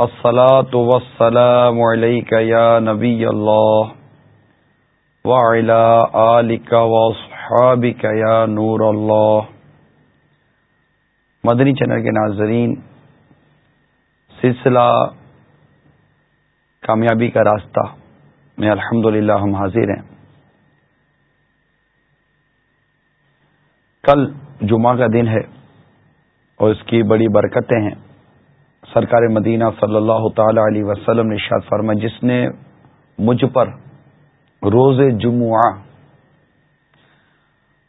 الصلاة والسلام عليك يا نبي الله وعلى آلك وصحابك يا نور الله. مدنی چینل کے ناظرین، سلسلہ کامیابی کا راستہ، میں الحمد ہم حاضر ہیں۔ کل جمعہ کا دن ہے اور اس کی بڑی برکتیں ہیں۔ سرکار مدینہ صلی اللہ تعالی علیہ وسلم نے شاد فرما جس نے مجھ پر روز جمعہ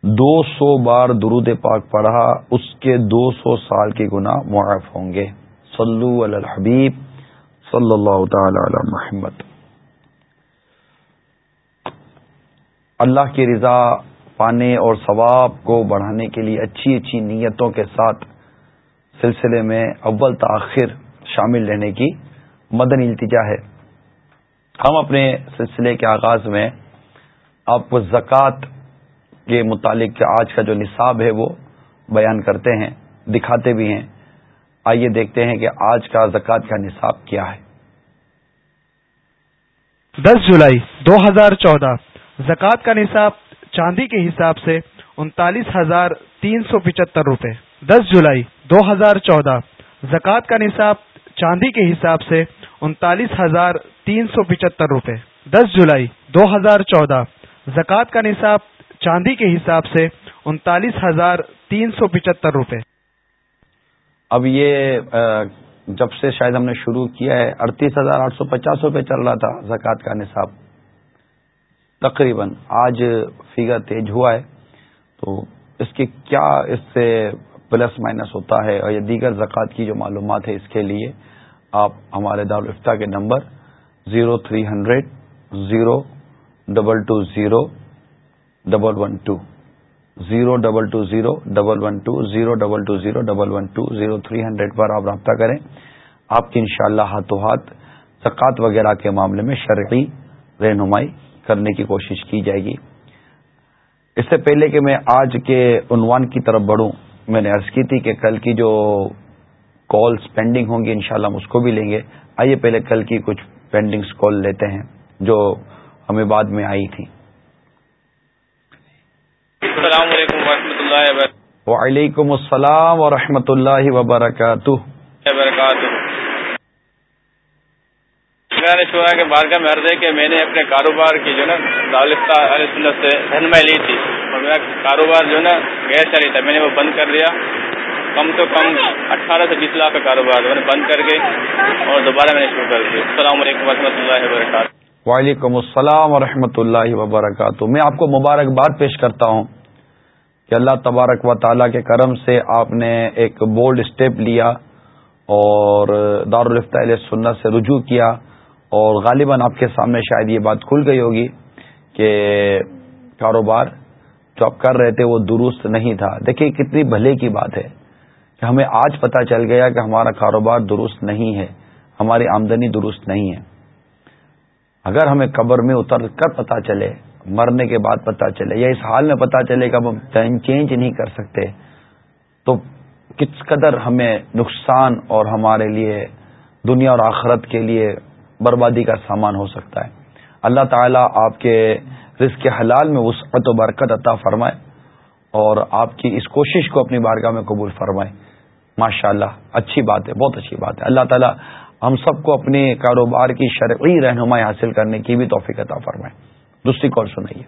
دو سو بار درود پاک پڑھا، اس کے دو سو سال کے گناہ معاف ہوں گے۔ صلو علی الحبیب صلی اللہ تعالی علی محمد۔ اللہ کی رضا پانے اور ثواب کو بڑھانے کے لیے اچھی اچھی نیتوں کے ساتھ سلسلے میں اول تاخیر شامل رہنے کی مدن التجا ہے۔ ہم اپنے سلسلے کے آغاز میں آپ کو زکوٰۃ کے متعلق آج کا جو نصاب ہے وہ بیان کرتے ہیں، دکھاتے بھی ہیں۔ آئیے دیکھتے ہیں کہ آج کا زکوٰۃ کا نصاب کیا ہے۔ دس جولائی دو ہزار چودہ، زکوٰۃ کا نصاب چاندی کے حساب سے انتالیس ہزار تین سو پچہتر روپے۔ دس جولائی دو ہزار چودہ۔ زکوٰۃ کا نصاب چاندی کے حساب سے انتالیس ہزار تین سو پچہتر روپے۔ دس جولائی دو ہزار چودہ۔ زکوٰۃ کا نصاب چاندی کے حساب سے انتالیس ہزار تین سو پچہتر روپے۔ اب یہ جب سے شاید ہم نے شروع کیا ہے، اڑتیس ہزار آٹھ سو پچاس روپے چل رہا تھا زکوٰۃ کا نصاب۔ تقریباً آج فگر تیز ہوا ہے۔ تو اس کی کیا، اس سے پلس مائنس ہوتا ہے اور یہ دیگر زکوٰۃ کی جو معلومات ہے اس کے لیے آپ ہمارے دارالفتہ کے number zero three hundred zero double two zero double one two zero double two zero double one two zero double two zero double one two zero three hundred پر آپ رابطہ کریں۔ آپ کی انشاءاللہ شاء ہاتھوں ہاتھ زکوٰۃ وغیرہ کے معاملے میں شرعی رہنمائی کرنے کی کوشش کی جائے گی۔ اس سے پہلے کہ میں آج کے عنوان کی طرف بڑھوں میں نے عرض کی تھی کہ کل کی جو کالس پینڈنگ ہوں گی انشاءاللہ ہم اس کو بھی لیں گے۔ آئیے پہلے کل کی کچھ پینڈنگس کال لیتے ہیں جو ہمیں بعد میں آئی تھی۔ السلام علیکم ورحمۃ اللہ وبرکاتہ۔ وعلیکم السلام ورحمۃ اللہ وبرکاتہ۔ میں نے سنا کہ بارگاہ میں عرض ہے کہ میں نے اپنے کاروبار کی جو نا علیہ سنت سے رہنمائی لی تھی۔ میرا کاروبار جو ہے نا غیر چلی تھا میں نے وہ بند کر دیا کم تو کم اٹھارہ سے بیس لاکھ کا کاروبار میں نے بند کر کے اور دوبارہ میں نے شروع کر دیا۔ السلام علیکم و رحمۃ اللہ وبرکاتہ۔ وعلیکم السلام ورحمۃ اللہ وبرکاتہ۔ میں آپ کو مبارکباد پیش کرتا ہوں کہ اللہ تبارک و تعالیٰ کے کرم سے آپ نے ایک بولڈ اسٹیپ لیا اور دارالفتہ علیہ سنت سے رجوع کیا اور غالباً آپ کے سامنے شاید یہ بات کھل گئی ہوگی کہ کاروبار جو آپ کر رہے تھے وہ درست نہیں تھا۔ دیکھیے کتنی بھلے کی بات ہے کہ ہمیں آج پتہ چل گیا کہ ہمارا کاروبار درست نہیں ہے، ہماری آمدنی درست نہیں ہے۔ اگر ہمیں قبر میں اتر کر پتا چلے، مرنے کے بعد پتا چلے، یا اس حال میں پتا چلے کہ اب ہم ٹائم چینج نہیں کر سکتے، تو کس قدر ہمیں نقصان اور ہمارے لیے دنیا اور آخرت کے لیے بربادی کا سامان ہو سکتا ہے۔ اللہ تعالیٰ آپ کے رزق حلال میں وسعت و برکت عطا فرمائے اور آپ کی اس کوشش کو اپنی بارگاہ میں قبول فرمائے۔ ماشاء اللہ اچھی بات ہے بہت اچھی بات ہے۔ اللہ تعالیٰ ہم سب کو اپنے کاروبار کی شرعی رہنمائی حاصل کرنے کی بھی توفیق عطا فرمائے۔ دوسری کال سنائیے۔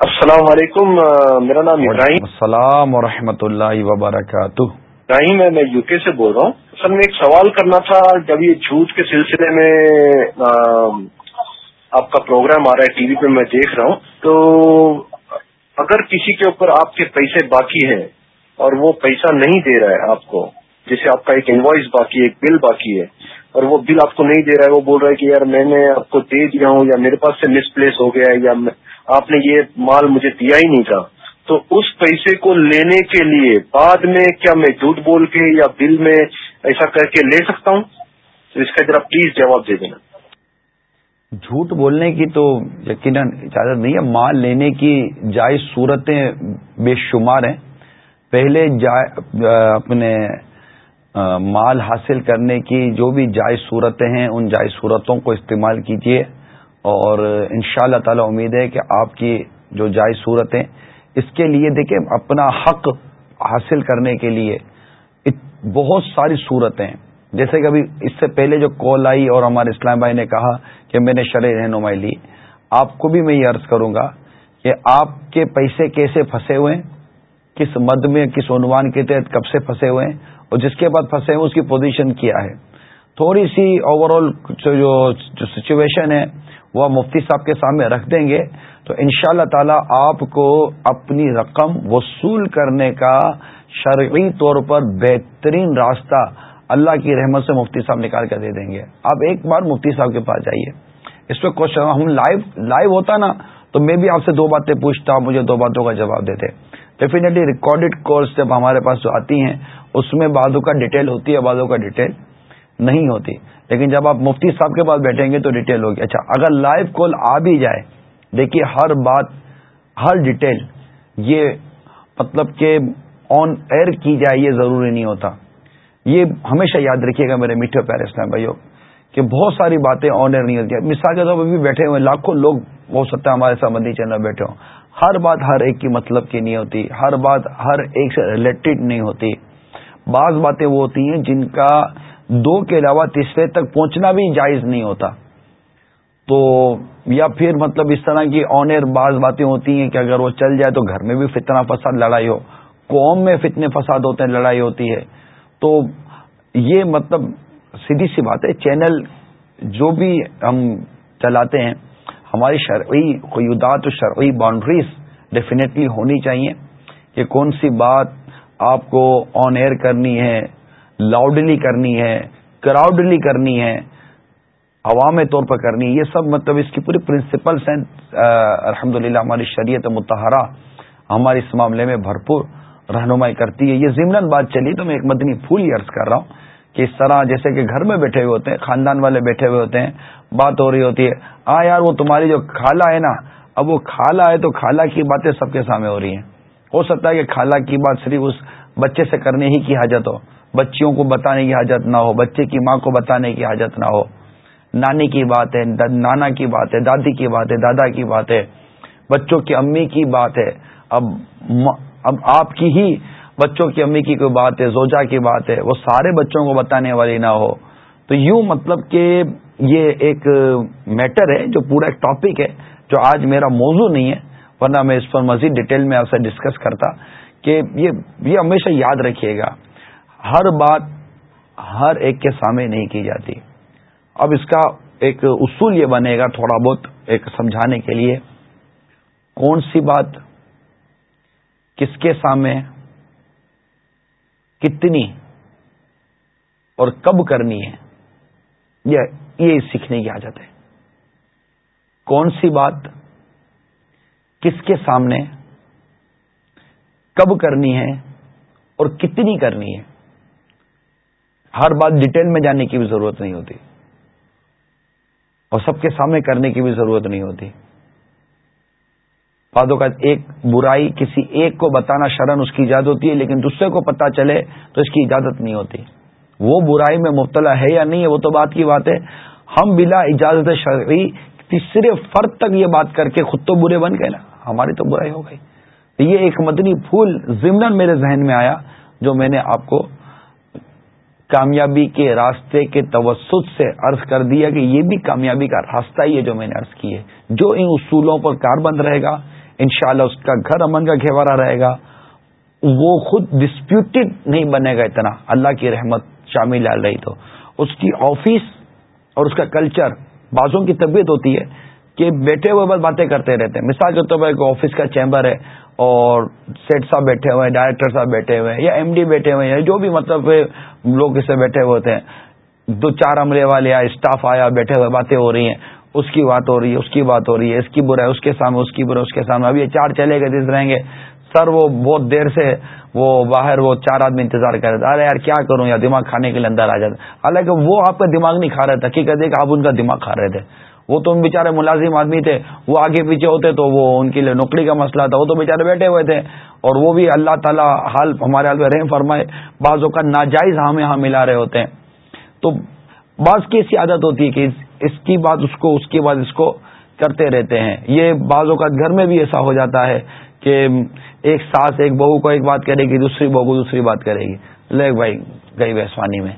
السلام علیکم میرا نام ابراہیم۔ السلام و رحمۃ اللہ وبرکاتہ۔ ابراہیم میں یو کے سے بول رہا ہوں۔ سر میں ایک سوال کرنا تھا جب یہ جھوٹ کے سلسلے میں آپ کا پروگرام آ رہا ہے ٹی وی پہ میں دیکھ رہا ہوں، تو اگر کسی کے اوپر آپ کے پیسے باقی ہیں اور وہ پیسہ نہیں دے رہا ہے آپ کو، جیسے آپ کا ایک انوائس باقی ہے، ایک بل باقی ہے، اور وہ بل آپ کو نہیں دے رہا ہے، وہ بول رہا ہے کہ یار میں نے آپ کو دے دیا ہوں یا میرے پاس سے مس پلیس ہو گیا ہے یا آپ نے یہ مال مجھے دیا ہی نہیں تھا، تو اس پیسے کو لینے کے لیے بعد میں کیا میں جھوٹ بول کے یا بل میں ایسا کر کے لے سکتا ہوں؟ تو اس کا ذرا پلیز جواب دے دینا۔ جھوٹ بولنے کی تو یقیناً اجازت نہیں ہے۔ مال لینے کی جائز صورتیں بے شمار ہیں۔ پہلے اپنے مال حاصل کرنے کی جو بھی جائز صورتیں ہیں، ان جائز صورتوں کو استعمال کیجیے اور ان شاء اللہ تعالی امید ہے کہ آپ کی جو جائز صورتیں، اس کے لیے دیکھیں، اپنا حق حاصل کرنے کے لیے بہت ساری صورتیں۔ جیسے کہ ابھی اس سے پہلے جو کال آئی اور ہمارے اسلام بھائی نے کہا کہ میں نے شرح رہنمائی لی۔ آپ کو بھی میں یہ عرض کروں گا کہ آپ کے پیسے کیسے پھنسے ہوئے ہیں؟ کس مد میں، کس عنوان کے تحت کب سے پھنسے ہوئے ہیں؟ اور جس کے بعد پھنسے ہوئے اس کی پوزیشن کیا ہے؟ تھوڑی سی اوور آل جو سچویشن ہے، وہ مفتی صاحب کے سامنے رکھ دیں گے۔ تو ان شاء اللہ تعالی آپ کو اپنی رقم وصول کرنے کا شرعی طور پر بہترین راستہ اللہ کی رحمت سے مفتی صاحب نکال کر دے دیں گے۔ آپ ایک بار مفتی صاحب کے پاس جائیے۔ اس پہ کوشچن ہم لائیو لائیو ہوتا نا، تو میں بھی آپ سے دو باتیں پوچھتا مجھے دو باتوں کا جواب دیتے۔ ڈیفینیٹلی ریکارڈیڈ کورس جب ہمارے پاس جو آتی ہیں، اس میں بعدوں کا ڈیٹیل ہوتی ہے بعدوں کا ڈیٹیل نہیں ہوتی۔ لیکن جب آپ مفتی صاحب کے پاس بیٹھیں گے تو ڈیٹیل ہوگی۔ اچھا اگر لائیو کال آ بھی جائے، دیکھیے ہر بات، ہر ڈیٹیل یہ مطلب کہ آن ایئر کی جائے، یہ ضروری نہیں ہوتا۔ یہ ہمیشہ یاد رکھیے گا میرے میٹھے پیارے اسلام بھائیوں، کہ بہت ساری باتیں آن ایئر نہیں ہوتی۔ مثال کے طور پر بھی بیٹھے ہوئے لاکھوں لوگ ہو سکتا ہے ہمارے ساتھ مدی چینل بیٹھے ہوں۔ ہر بات ہر ایک کی مطلب کی نہیں ہوتی، ہر بات ہر ایک سے ریلیٹڈ نہیں ہوتی۔ بعض باتیں وہ ہوتی ہیں جن کا دو کے علاوہ تیسرے تک پہنچنا بھی جائز نہیں ہوتا۔ تو یا پھر مطلب اس طرح کی آن ایئر بعض باتیں ہوتی ہیں کہ اگر وہ چل جائے تو گھر میں بھی فتنہ فساد، لڑائی ہو۔ قوم میں فتنے فساد ہوتے ہیں، لڑائی ہوتی ہے۔ تو یہ مطلب سیدھی سی بات ہے، چینل جو بھی ہم چلاتے ہیں، ہماری شرعی قیودات و شرعی باؤنڈریز ڈیفینیٹلی ہونی چاہیے کہ کون سی بات آپ کو آن ایئر کرنی ہے لاؤڈلی کرنی ہے کراؤڈلی کرنی ہے عوامی طور پر کرنی ہے، یہ سب مطلب اس کی پوری پرنسپلس ہیں۔ الحمد للہ ہماری شریعت متحرہ ہماری اس معاملے میں بھرپور رہنمائی کرتی ہے۔ یہ ضمن بات چلی تو میں ایک مدنی پھول ہی عرض کر رہا ہوں کہ اس طرح جیسے کہ گھر میں بیٹھے ہوئے ہوتے ہیں، خاندان والے بیٹھے ہوئے ہوتے ہیں، بات ہو رہی ہوتی ہے ہاں یار وہ تمہاری جو کھالا ہے نا، اب وہ کھالا ہے تو کھالا کی باتیں سب کے سامنے ہو رہی ہیں۔ ہو سکتا ہے کہ کھالا کی بات صرف اس بچے سے کرنے ہی کی حاجت ہو، بچیوں کو بتانے کی حاجت نہ ہو، بچے کی ماں کو بتانے کی حاجت نہ ہو۔ نانی کی بات ہے نانا کی بات ہے، دادی کی بات ہے، دادا کی بات ہے، بچوں کی امی کی بات ہے۔ اب اب آپ کی ہی بچوں کی امی کی کوئی بات ہے زوجا کی بات ہے، وہ سارے بچوں کو بتانے والی نہ ہو۔ تو یوں مطلب کہ یہ ایک میٹر ہے جو پورا ایک ٹاپک ہے، جو آج میرا موضوع نہیں ہے، ورنہ میں اس پر مزید ڈیٹیل میں آپ سے ڈسکس کرتا کہ یہ یہ ہمیشہ یاد رکھیے گا۔ ہر بات ہر ایک کے سامنے نہیں کی جاتی۔ اب اس کا ایک اصول یہ بنے گا تھوڑا بہت ایک سمجھانے کے لیے۔ کون سی بات کس کے سامنے، کتنی اور کب کرنی ہے، یہ سیکھنے کی عادت ہے۔ کون سی بات کس کے سامنے، کب کرنی ہے اور کتنی کرنی ہے، ہر بات ڈیٹیل میں جانے کی بھی ضرورت نہیں ہوتی اور سب کے سامنے کرنے کی بھی ضرورت نہیں ہوتی۔ باتوں کا ایک برائی کسی ایک کو بتانا شرن اس کی اجازت ہوتی ہے، لیکن دوسرے کو پتا چلے تو اس کی اجازت نہیں ہوتی۔ وہ برائی میں مبتلا ہے یا نہیں ہے وہ تو بات کی بات ہے۔ ہم بلا اجازت شرعی تیسرے فرد تک یہ بات کر کے خود تو برے بن گئے نا۔ ہماری تو برائی ہو گئی۔ یہ ایک مدنی پھول ضمن میرے ذہن میں آیا، جو میں نے آپ کو کامیابی کے راستے کے توسط سے عرض کر دیا کہ یہ بھی کامیابی کا راستہ ہی ہے جو میں نے عرض کی ہے۔ جو ان اصولوں پر کار بند رہے گا انشاءاللہ اس کا گھر امن کا گھیوارا رہے گا۔ وہ خود ڈسپیوٹیڈ نہیں بنے گا اتنا۔ اللہ کی رحمت شامل آ رہی تو۔ اس کی آفس اور اس کا کلچر بازوں کی طبیعت ہوتی ہے کہ بیٹھے ہوئے بس باتیں کرتے رہتے ہیں۔ مثال کے طور پر ایک آفس کا چیمبر ہے اور سیٹ صاحب بیٹھے ہوئے ہیں ڈائریکٹر صاحب بیٹھے ہوئے ہیں، یا ایم ڈی بیٹھے ہوئے ہیں جو بھی مطلب لوگ اسے بیٹھے ہوئے ہوتے ہیں۔ دو چار عملے والے آئے اسٹاف آیا، بیٹھے ہوئے باتیں ہو رہی ہیں۔ اس کی بات ہو رہی ہے، اس کی بات ہو رہی ہے، اس کی برا ہے، اس کے سامنے، اس کی برا اس کے سامنے۔ اب یہ چار چلے گئے جس رہیں گے سر وہ بہت دیر سے وہ باہر وہ چار آدمی انتظار کر رہے تھے۔ ارے یار، کیا کروں؟ یا دماغ کھانے کے لیے اندر آ جاتا حالانکہ وہ آپ کا دماغ نہیں کھا رہے تھے حقیقت ہے کہ آپ ان کا دماغ کھا رہے تھے۔ وہ تو بےچارے ملازم آدمی تھے۔ وہ آگے پیچھے ہوتے تو وہ ان کے لیے نوکری کا مسئلہ تھا۔ وہ تو بےچارے بیٹھے ہوئے تھے۔ اور وہ بھی اللہ تعالیٰ حال ہمارے حال میں رحم فرمائے۔ بعضوں کا ناجائز ہمیں یہاں ملا رہے ہوتے ہیں۔ تو بعض کی ایسی عادت ہوتی ہے کہ اس کی بات اس کو، اس کی بات اس کو کرتے رہتے ہیں۔ یہ بعض اوقات گھر میں بھی ایسا ہو جاتا ہے کہ ایک ساس ایک بہو کو ایک بات کرے گی، دوسری بہو کو دوسری بات کرے گی۔ لے بھائی، گئی ویسوانی میں۔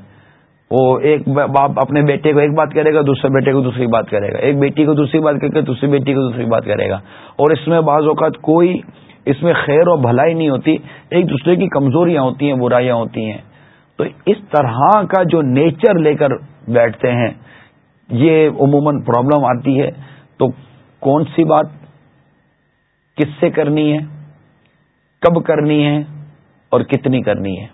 وہ ایک باپ اپنے بیٹے کو ایک بات کرے گا، دوسرے بیٹے کو دوسری بات کرے گا۔ ایک بیٹی کو دوسری بات کرے گا، دوسری بیٹی کو دوسری بات کرے گا۔ اور اس میں بعض اوقات کوئی اس میں خیر اور بھلائی نہیں ہوتی۔ ایک دوسرے کی کمزوریاں ہوتی ہیں، برائیاں ہوتی ہیں۔ تو اس طرح کا جو نیچر لے کر بیٹھتے ہیں یہ عموماً پرابلم آتی ہے، تو کون سی بات کس سے کرنی ہے، کب کرنی ہے اور کتنی کرنی ہے؟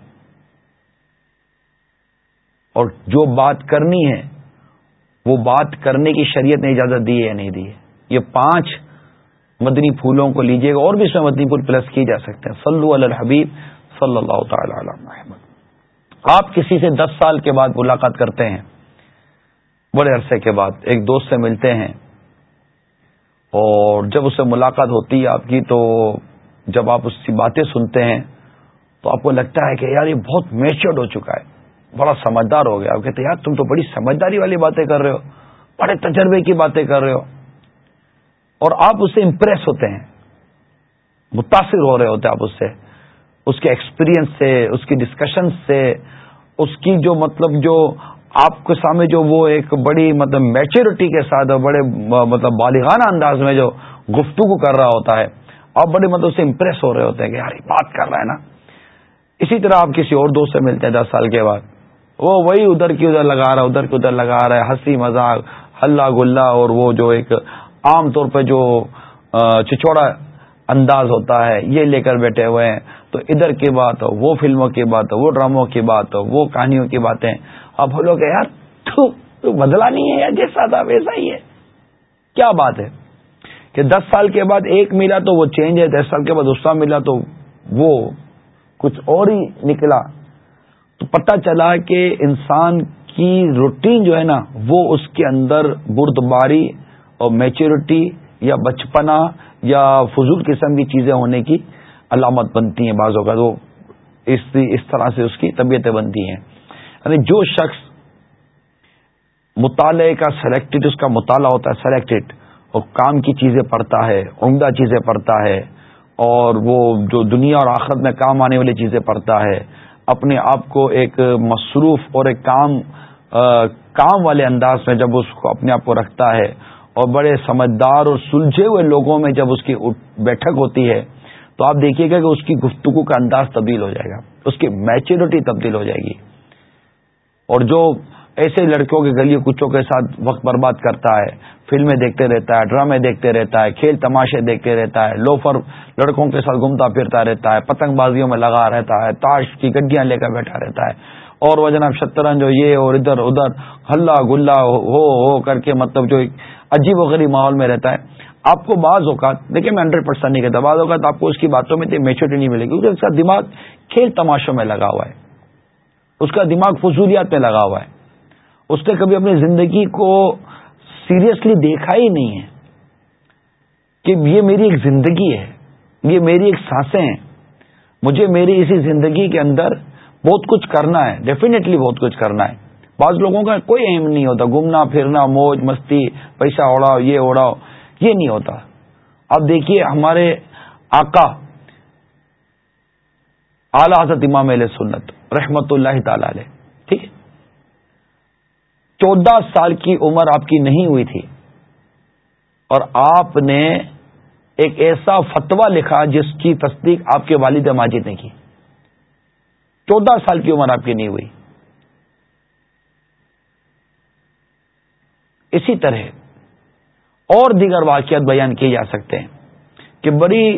اور جو بات کرنی ہے، وہ بات کرنے کی شریعت نے اجازت دی ہے یا نہیں دی ہے؟ یہ پانچ مدنی پھولوں کو لیجیے گا، اور بھی اس میں مدنی پھول پلس کی جا سکتے ہیں۔ صلو علی الحبیب صلی اللہ تعالی علی محمد۔ آپ کسی سے دس سال کے بعد ملاقات کرتے ہیں بڑے عرصے کے بعد ایک دوست سے ملتے ہیں اور جب اس سے ملاقات ہوتی ہے آپ کی تو جب آپ اس کی باتیں سنتے ہیں تو آپ کو لگتا ہے کہ یار یہ بہت میچورڈ ہو چکا ہے، بڑا سمجھدار ہو گیا۔ آپ کہتے یار تم تو بڑی سمجھداری والی باتیں کر رہے ہو، بڑے تجربے کی باتیں کر رہے ہو۔ اور آپ اس سے امپریس ہوتے ہیں، متاثر ہو رہے ہوتے آپ اس سے۔ اس کے ایکسپیرئنس سے، اس کی ڈسکشن سے، اس کی جو مطلب جو آپ کے سامنے جو وہ ایک بڑی مطلب میچورٹی کے ساتھ بڑے مطلب بالغانہ انداز میں جو گفتگو کر رہا ہوتا ہے، آپ بڑے مطلب سے امپریس ہو رہے ہوتے ہیں کہ یار بات کر رہا ہے نا۔ اسی طرح آپ کسی اور دوست سے ملتے ہیں دس سال کے بعد، وہ وہی ادھر کی ادھر لگا رہا ہے، ادھر کی ادھر لگا رہا ہے، ہنسی مذاق ہلا گلا اور وہ جو ایک عام طور پہ جو چچوڑا انداز ہوتا ہے، یہ لے کر بیٹھے ہوئے ہیں۔ تو ادھر کی بات ہو وہ فلموں کی بات ہو وہ ڈراموں کی بات ہو وہ کہانیوں کی باتیں اب بولو کہ یار تو, تو بدلا نہیں ہے یار جیسا تھا ویسا ہی ہے۔ کیا بات ہے؟ کہ دس سال کے بعد ایک ملا تو وہ چینج ہے دس سال کے بعد دوسرا ملا تو وہ کچھ اور ہی نکلا۔ تو پتہ چلا کہ انسان کی روٹین جو ہے نا وہ اس کے اندر بردباری اور میچورٹی یا بچپنا یا فضول قسم کی چیزیں ہونے کی علامت بنتی ہیں بعض اوقات۔ وہ اس طرح سے اس کی طبیعتیں بنتی ہیں۔ یعنی جو شخص مطالعے کا سلیکٹڈ اس کا مطالعہ ہوتا ہے سلیکٹڈ اور کام کی چیزیں پڑھتا ہے، عمدہ چیزیں پڑھتا ہے، اور وہ جو دنیا اور آخرت میں کام آنے والی چیزیں پڑھتا ہے، اپنے آپ کو ایک مصروف اور ایک کام کام والے انداز میں جب اس کو اپنے آپ کو رکھتا ہے، اور بڑے سمجھدار اور سلجھے ہوئے لوگوں میں جب اس کی بیٹھک ہوتی ہے، تو آپ دیکھیے گا کہ اس کی گفتگو کا انداز تبدیل ہو جائے گا، اس کی میچورٹی تبدیل ہو جائے گی۔ اور جو ایسے لڑکیوں کے گلی کچوں کے ساتھ وقت برباد کرتا ہے، فلمیں دیکھتے رہتا ہے، ڈرامے دیکھتے رہتا ہے، کھیل تماشے دیکھتے رہتا ہے، لوفر لڑکوں کے ساتھ گھومتا پھرتا رہتا ہے پتنگ بازیوں میں لگا رہتا ہے، تاش کی گڈیاں لے کر بیٹھا رہتا ہے۔ اور وہ جناب شطرنج جو یہ اور ادھر ادھر ہلا گلا ہو ہو کر کے مطلب جو عجیب و غریب ماحول میں رہتا ہے۔ آپ کو بعض اوقات، دیکھیں میں ہنڈریڈ پرسینٹ نہیں کہتا، بعض اوقات آپ کو اس کی باتوں میں میچورٹی نہیں ملے گی، کیونکہ اس کا دماغ کھیل تماشوں میں لگا ہوا ہے۔ اس کا دماغ فضولیات میں لگا ہوا ہے۔ اس نے کبھی اپنی زندگی کو سیریسلی دیکھا ہی نہیں ہے کہ یہ میری ایک زندگی ہے، یہ میری ایک سانسیں ہیں۔ مجھے میری اسی زندگی کے اندر بہت کچھ کرنا ہے ڈیفینیٹلی بہت کچھ کرنا ہے۔ بعض لوگوں کا کوئی اہم نہیں ہوتا، گھومنا، پھرنا، موج، مستی، پیسہ اڑاؤ، یہ اڑاؤ، یہ نہیں ہوتا۔ اب دیکھیے ہمارے آقا، اعلی حضرت امام علیہ سنت۔ رحمت اللہ تعالی علیہ۔ ٹھیک ہے؟ چودہ سال کی عمر آپ کی نہیں ہوئی تھی۔ اور آپ نے ایک ایسا فتوا لکھا جس کی تصدیق آپ کے والد ماجد نے کی۔ چودہ سال کی عمر آپ کی نہیں ہوئی۔ اسی طرح اور دیگر واقعات بیان کیے جا سکتے ہیں کہ بڑی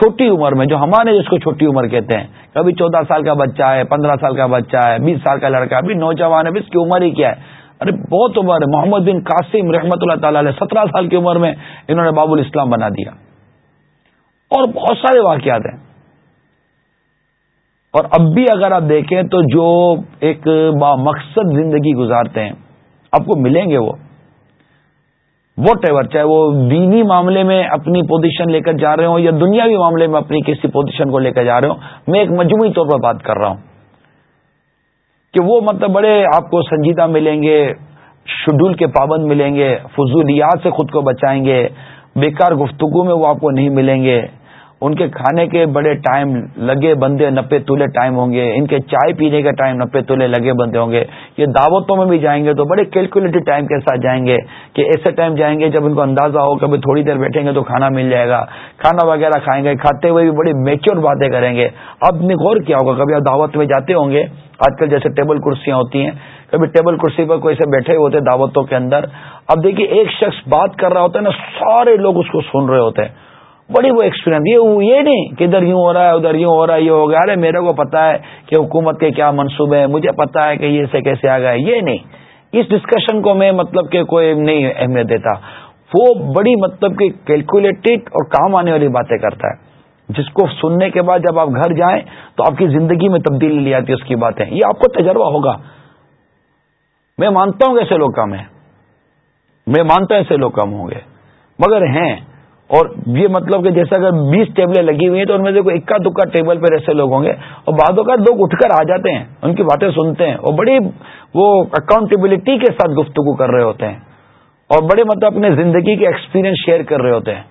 چھوٹی عمر میں، جو ہمارے جس کو چھوٹی عمر کہتے ہیں کبھی چودہ سال کا بچہ ہے، پندرہ سال کا بچہ ہے، بیس سال کا لڑکا ابھی نوجوان ہے اس کی عمر ہی کیا ہے؟ ارے، بہت عمر ہے۔ محمد بن قاسم رحمۃ اللہ تعالی علیہ سترہ سال کی عمر میں انہوں نے باب الاسلام بنا دیا۔ اور بہت سارے واقعات ہیں۔ اور اب بھی اگر آپ دیکھیں تو جو ایک با مقصد زندگی گزارتے ہیں، آپ کو ملیں گے وہ۔ وٹ ایور چاہے وہ دینی معاملے میں اپنی پوزیشن لے کر جا رہے ہوں یا دنیاوی معاملے میں اپنی کسی پوزیشن کو لے کر جا رہے ہوں، میں ایک مجموعی طور پر بات کر رہا ہوں کہ وہ مطلب بڑے آپ کو سنجیدہ ملیں گے شیڈول کے پابند ملیں گے، فضولیات سے خود کو بچائیں گے، بیکار گفتگو میں وہ آپ کو نہیں ملیں گے۔ ان کے کھانے کے بڑے ٹائم لگے بندے نپے تولے ٹائم ہوں گے، ان کے چائے پینے کے ٹائم نپے تولے لگے بندے ہوں گے۔ یہ دعوتوں میں بھی جائیں گے تو بڑے کیلکولیٹڈ ٹائم کے ساتھ جائیں گے کہ ایسے ٹائم جائیں گے جب ان کو اندازہ ہو کبھی تھوڑی دیر بیٹھیں گے تو کھانا مل جائے گا۔ کھانا وغیرہ کھائیں گے، کھاتے ہوئے بھی بڑی میچور باتیں کریں گے۔ اب نے غور کیا ہوگا، کبھی آپ دعوت میں جاتے ہوں گے، آج کل جیسے ٹیبل کرسیاں ہوتی ہیں، کبھی ٹیبل کرسی پر کوئی سے بیٹھے ہوتے دعوتوں کے اندر۔ اب دیکھیے، ایک شخص بات کر رہا ہوتا ہے نا، سارے لوگ اس کو سن رہے ہوتے ہیں۔ بڑی وہ ایکسپیرینس یہ یہ نہیں کہ ادھر یوں ہو رہا ہے، ادھر یوں ہو رہا ہے، یہ ہو گیا۔ ارے، میرے کو پتا ہے کہ حکومت کے کیا منصوبے ہیں۔ مجھے پتا ہے کہ یہ سے کیسے آ گئے یہ نہیں۔ اس ڈسکشن کو میں مطلب کہ کوئی نہیں اہمیت دیتا۔ وہ بڑی مطلب کہ کیلکولیٹڈ اور کام آنے والی باتیں کرتا ہے۔ جس کو سننے کے بعد جب آپ گھر جائیں تو آپ کی زندگی میں تبدیلی لی آتی ہے اس کی باتیں۔ یہ آپ کو تجربہ ہوگا۔ میں مانتا ہوں کہ ایسے لوگ کم ہیں۔ میں مانتا ہوں ایسے لوگ کم ہوں گے۔ مگر ہیں اور یہ مطلب کہ جیسے اگر بیس ٹیبلیں لگی ہوئی ہیں تو ان میں سے کوئی اکا دکا ٹیبل پہ ایسے لوگ ہوں گے اور بعدوں کا لوگ اٹھ کر آ جاتے ہیں، ان کی باتیں سنتے ہیں اور بڑی وہ اکاؤنٹیبلٹی کے ساتھ گفتگو کر رہے ہوتے ہیں اور بڑے مطلب اپنے زندگی کے ایکسپیرینس شیئر کر رہے ہوتے ہیں۔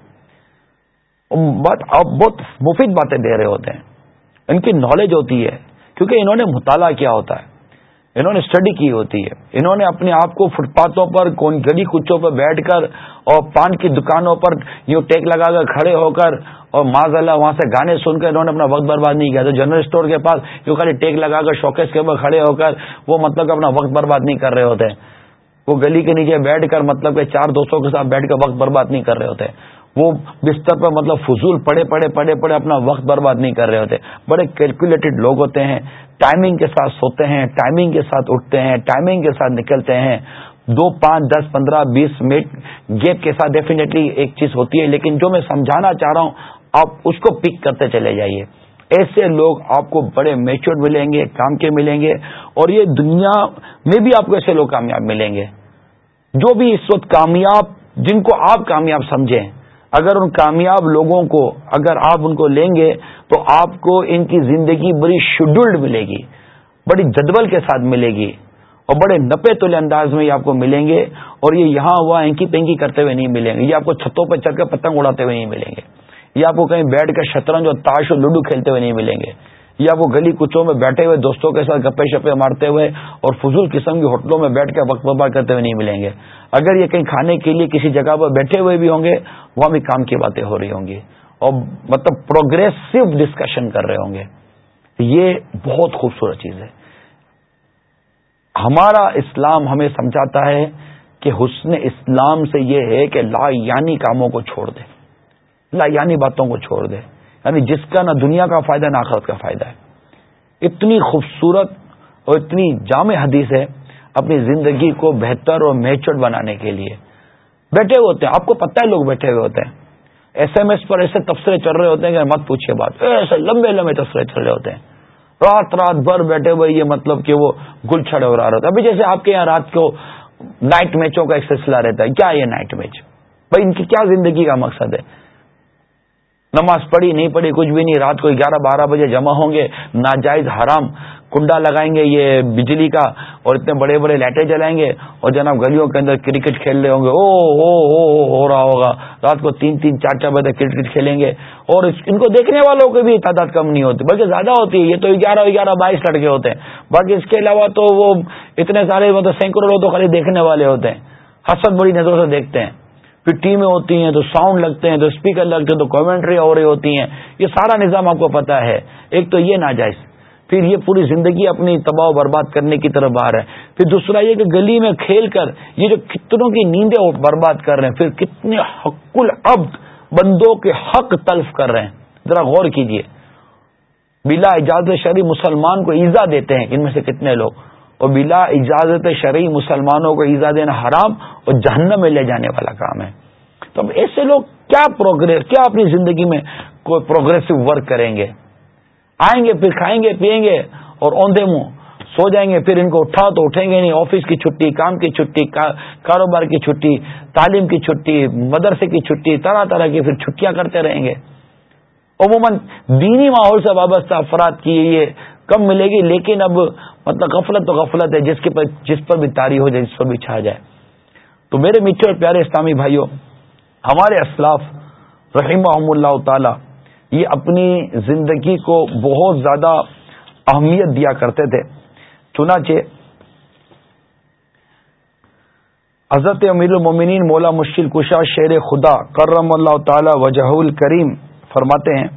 بات بہت مفید باتیں دے رہے ہوتے ہیں۔ ان کی نالج ہوتی ہے، کیونکہ انہوں نے مطالعہ کیا ہوتا ہے۔ انہوں نے اسٹڈی کی ہوتی ہے۔ انہوں نے اپنے آپ کو فٹ پاتھوں پر گلی کچوں پر بیٹھ کر اور پان کی دکانوں پر یوں ٹیک لگا کر کھڑے ہو کر اور ماض اللہ وہاں سے گانے سن کر انہوں نے اپنا وقت برباد نہیں کیا۔ تو جنرل اسٹور کے پاس یوں خالی ٹیک لگا کر شوکیس کے اوپر کھڑے ہو کر وہ مطلب اپنا وقت برباد نہیں کر رہے ہوتے۔ وہ گلی کے نیچے بیٹھ کر مطلب کہ چار دوستوں کے ساتھ بیٹھ کر وقت برباد نہیں کر رہے ہوتے۔ وہ بستر پر مطلب فضول پڑے پڑے پڑے پڑے اپنا وقت برباد نہیں کر رہے ہوتے۔ بڑے کیلکولیٹڈ لوگ ہوتے ہیں ٹائمنگ کے ساتھ سوتے ہیں ٹائمنگ کے ساتھ اٹھتے ہیں ٹائمنگ کے ساتھ نکلتے ہیں۔ دو پانچ، دس، پندرہ، بیس منٹ گیپ کے ساتھ ڈیفینیٹلی ایک چیز ہوتی ہے، لیکن جو میں سمجھانا چاہ رہا ہوں، آپ اس کو پک کرتے چلے جائیے۔ ایسے لوگ آپ کو بڑے میچور ملیں گے، کام کے ملیں گے، اور یہ دنیا میں بھی آپ کو ایسے لوگ کامیاب ملیں گے۔ جو بھی اس وقت کامیاب، جن کو آپ کامیاب سمجھیں۔ اگر ان کامیاب لوگوں کو اگر آپ ان کو لیں گے تو آپ کو ان کی زندگی بڑی شیڈولڈ ملے گی، بڑی جدول کے ساتھ ملے گی اور بڑے نپے تلے انداز میں یہ آپ کو ملیں گے اور یہ یہاں ہوا اینکی پینکی کرتے ہوئے نہیں ملیں گے، یہ آپ کو چھتوں پہ چڑھ کر پتنگ اڑاتے ہوئے نہیں ملیں گے، یہ آپ کو کہیں بیٹھ کر شطرنج اور تاش اور لوڈو کھیلتے ہوئے نہیں ملیں گے یا وہ گلی کچوں میں بیٹھے ہوئے دوستوں کے ساتھ گپے شپے مارتے ہوئے اور فضول قسم کی ہوٹلوں میں بیٹھ کے وقت برباد کرتے ہوئے نہیں ملیں گے۔ اگر یہ کہیں کھانے کے لیے کسی جگہ پر بیٹھے ہوئے بھی ہوں گے، وہاں بھی کام کی باتیں ہو رہی ہوں گی۔ اور مطلب پروگرسو ڈسکشن کر رہے ہوں گے۔ یہ بہت خوبصورت چیز ہے۔ ہمارا اسلام ہمیں سمجھاتا ہے کہ حسن اسلام سے یہ ہے کہ لا یعنی کاموں کو چھوڑ دے۔ لا یعنی باتوں کو چھوڑ دے۔ یعنی جس کا نہ دنیا کا فائدہ، نہ آخرت کا فائدہ ہے۔ اتنی خوبصورت اور اتنی جامع حدیث ہے۔ اپنی زندگی کو بہتر اور میچر بنانے کے لیے۔ بیٹھے ہوئے ہوتے ہیں۔ آپ کو پتہ ہے لوگ بیٹھے ہوئے ہوتے ہیں۔ ایس ایم ایس پر ایسے تبصرے چل رہے ہوتے ہیں کہ مت پوچھیے بات۔ ایسے لمبے لمبے تبصرے چل رہے ہوتے ہیں۔ رات رات بھر بیٹھے ہوئے، یہ مطلب کہ وہ گل چھڑے ہو رہا ہوتا ہے۔ ابھی جیسے آپ کے یہاں رات کو نائٹ میچوں کا ایک سلسلہ رہتا ہے۔ کیا یہ نائٹ میچ بھائی، ان کی کیا زندگی کا مقصد ہے؟ نماز پڑھی، نہیں پڑھی، کچھ بھی نہیں۔ رات کو گیارہ بارہ بجے جمع ہوں گے۔ ناجائز حرام۔ کنڈا لگائیں گے یہ بجلی کا اور اتنے بڑے بڑے لائٹیں جلائیں گے اور جناب گلیوں کے اندر کرکٹ کھیل رہے ہوں گے۔ او ہو ہو ہو رہا ہوگا۔ رات کو تین تین، چار چار بجے کرکٹ کھیلیں گے۔ اور ان کو دیکھنے والوں کی بھی تعداد کم نہیں ہوتی، بلکہ زیادہ ہوتی ہے۔ یہ تو گیارہ گیارہ، بائیس لڑکے ہوتے ہیں۔ باقی اس کے علاوہ تو وہ اتنے سارے مطلب سینکڑوں لوگ تو خالی دیکھنے والے ہوتے ہیں۔ حسد بڑی نظروں سے دیکھتے ہیں۔ پھر ٹیمیں ہوتی ہیں تو ساؤنڈ لگتے ہیں، تو اسپیکر لگتے ہیں، تو کامنٹری ہو رہی ہوتی ہیں۔ یہ سارا نظام آپ کو پتا ہے۔ ایک تو یہ ناجائز۔ پھر یہ پوری زندگی اپنی تباہ و برباد کرنے کی طرف باہر ہے۔ پھر دوسرا یہ کہ گلی میں کھیل کر یہ جو کتنوں کی نیندیں برباد کر رہے ہیں، پھر کتنے حق العبد بندوں کے حق تلف کر رہے ہیں۔ ذرا غور کیجیے۔ بلا اجازت شرعی مسلمان کو ایزا دیتے ہیں ان میں سے کتنے لوگ۔ اور بلا اجازت شرعی مسلمانوں کو ایزا دینا حرام اور جہنم میں لے جانے والا کام ہے۔ تو اب ایسے لوگ کیا پروگرس کیا اپنی زندگی میں کوئی پروگرسو ورک کریں گے؟ آئیں گے، پھر کھائیں گے، پیئیں گے اور اوندے منہ۔ سو جائیں گے، پھر ان کو اٹھا تو اٹھیں گے نہیں۔ آفس کی چھٹی، کام کی چھٹی کاروبار کی چھٹی، تعلیم کی چھٹی، مدرسے کی چھٹی، طرح طرح کی پھر چھٹیاں کرتے رہیں گے۔ عموماً دینی ماحول سے وابستہ افراد کی یہ کم ملے گی، لیکن اب مطلب غفلت تو غفلت ہے، جس کے پر جس پر بھی تاری ہو جائے جس پر بھی چھا جائے۔ تو میرے میٹھے اور پیارے اسلامی بھائیوں، ہمارے اسلاف رحیم اللہ تعالی یہ اپنی زندگی کو بہت زیادہ اہمیت دیا کرتے تھے۔ چنانچہ حضرت امیر المومنین مولا مشکل کشا شیر خدا کرم اللہ تعالی وجہ الکریم فرماتے ہیں،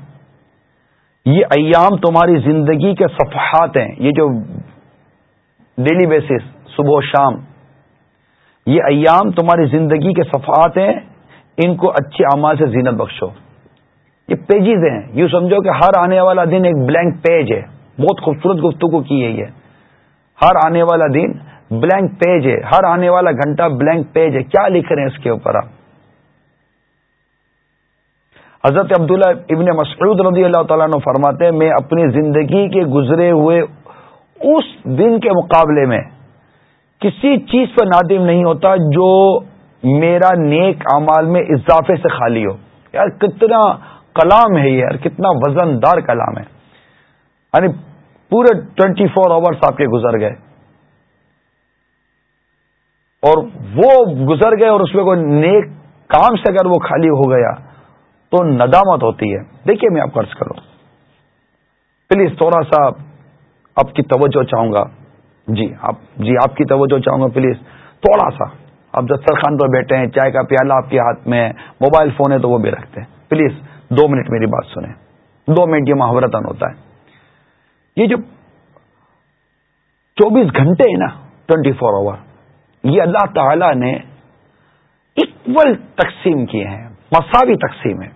یہ ایام تمہاری زندگی کے صفحات ہیں، یہ جو ڈیلی بیسس صبح و شام۔ یہ ایام تمہاری زندگی کے صفحات ہیں، ان کو اچھے اعمال سے زینت بخشو۔ یہ پیجز ہیں۔ یوں سمجھو کہ ہر آنے والا دن ایک بلینک پیج ہے۔ بہت خوبصورت گفتگو کی ہے۔ یہ ہر آنے والا دن بلینک پیج ہے۔ ہر آنے والا گھنٹہ بلینک پیج ہے۔ کیا لکھ رہے ہیں اس کے اوپر آپ؟ حضرت عبداللہ ابن مسعود رضی اللہ تعالیٰ نے فرماتے ہیں، میں اپنی زندگی کے گزرے ہوئے اس دن کے مقابلے میں کسی چیز پر نادم نہیں ہوتا جو میرا نیک اعمال میں اضافے سے خالی ہو۔ یار کتنا کلام ہے یار کتنا وزن دار کلام ہے۔ یعنی پورے ٹوینٹی فور آورس آپ کے گزر گئے۔ اور وہ گزر گئے اور اس میں کوئی نیک کام سے اگر وہ خالی ہو گیا تو ندامت ہوتی ہے۔ دیکھیے میں آپ قرض کروں۔ پلیز تھوڑا سا آپ کی توجہ چاہوں گا۔ جی آپ جی آپ کی توجہ چاہوں گا پلیز۔ تھوڑا سا۔ آپ دسترخوان پر بیٹھے ہیں، چائے کا پیالہ آپ کے ہاتھ میں موبائل فون ہے تو وہ بھی رکھتے ہیں۔ پلیز دو منٹ میری بات سنیں۔ دو منٹ یہ محاورتن ہوتا ہے۔ یہ جو چوبیس گھنٹے ہیں نا ٹوینٹی فور آور یہ اللہ تعالی نے اکول تقسیم کیے ہیں، مساوی تقسیم ہے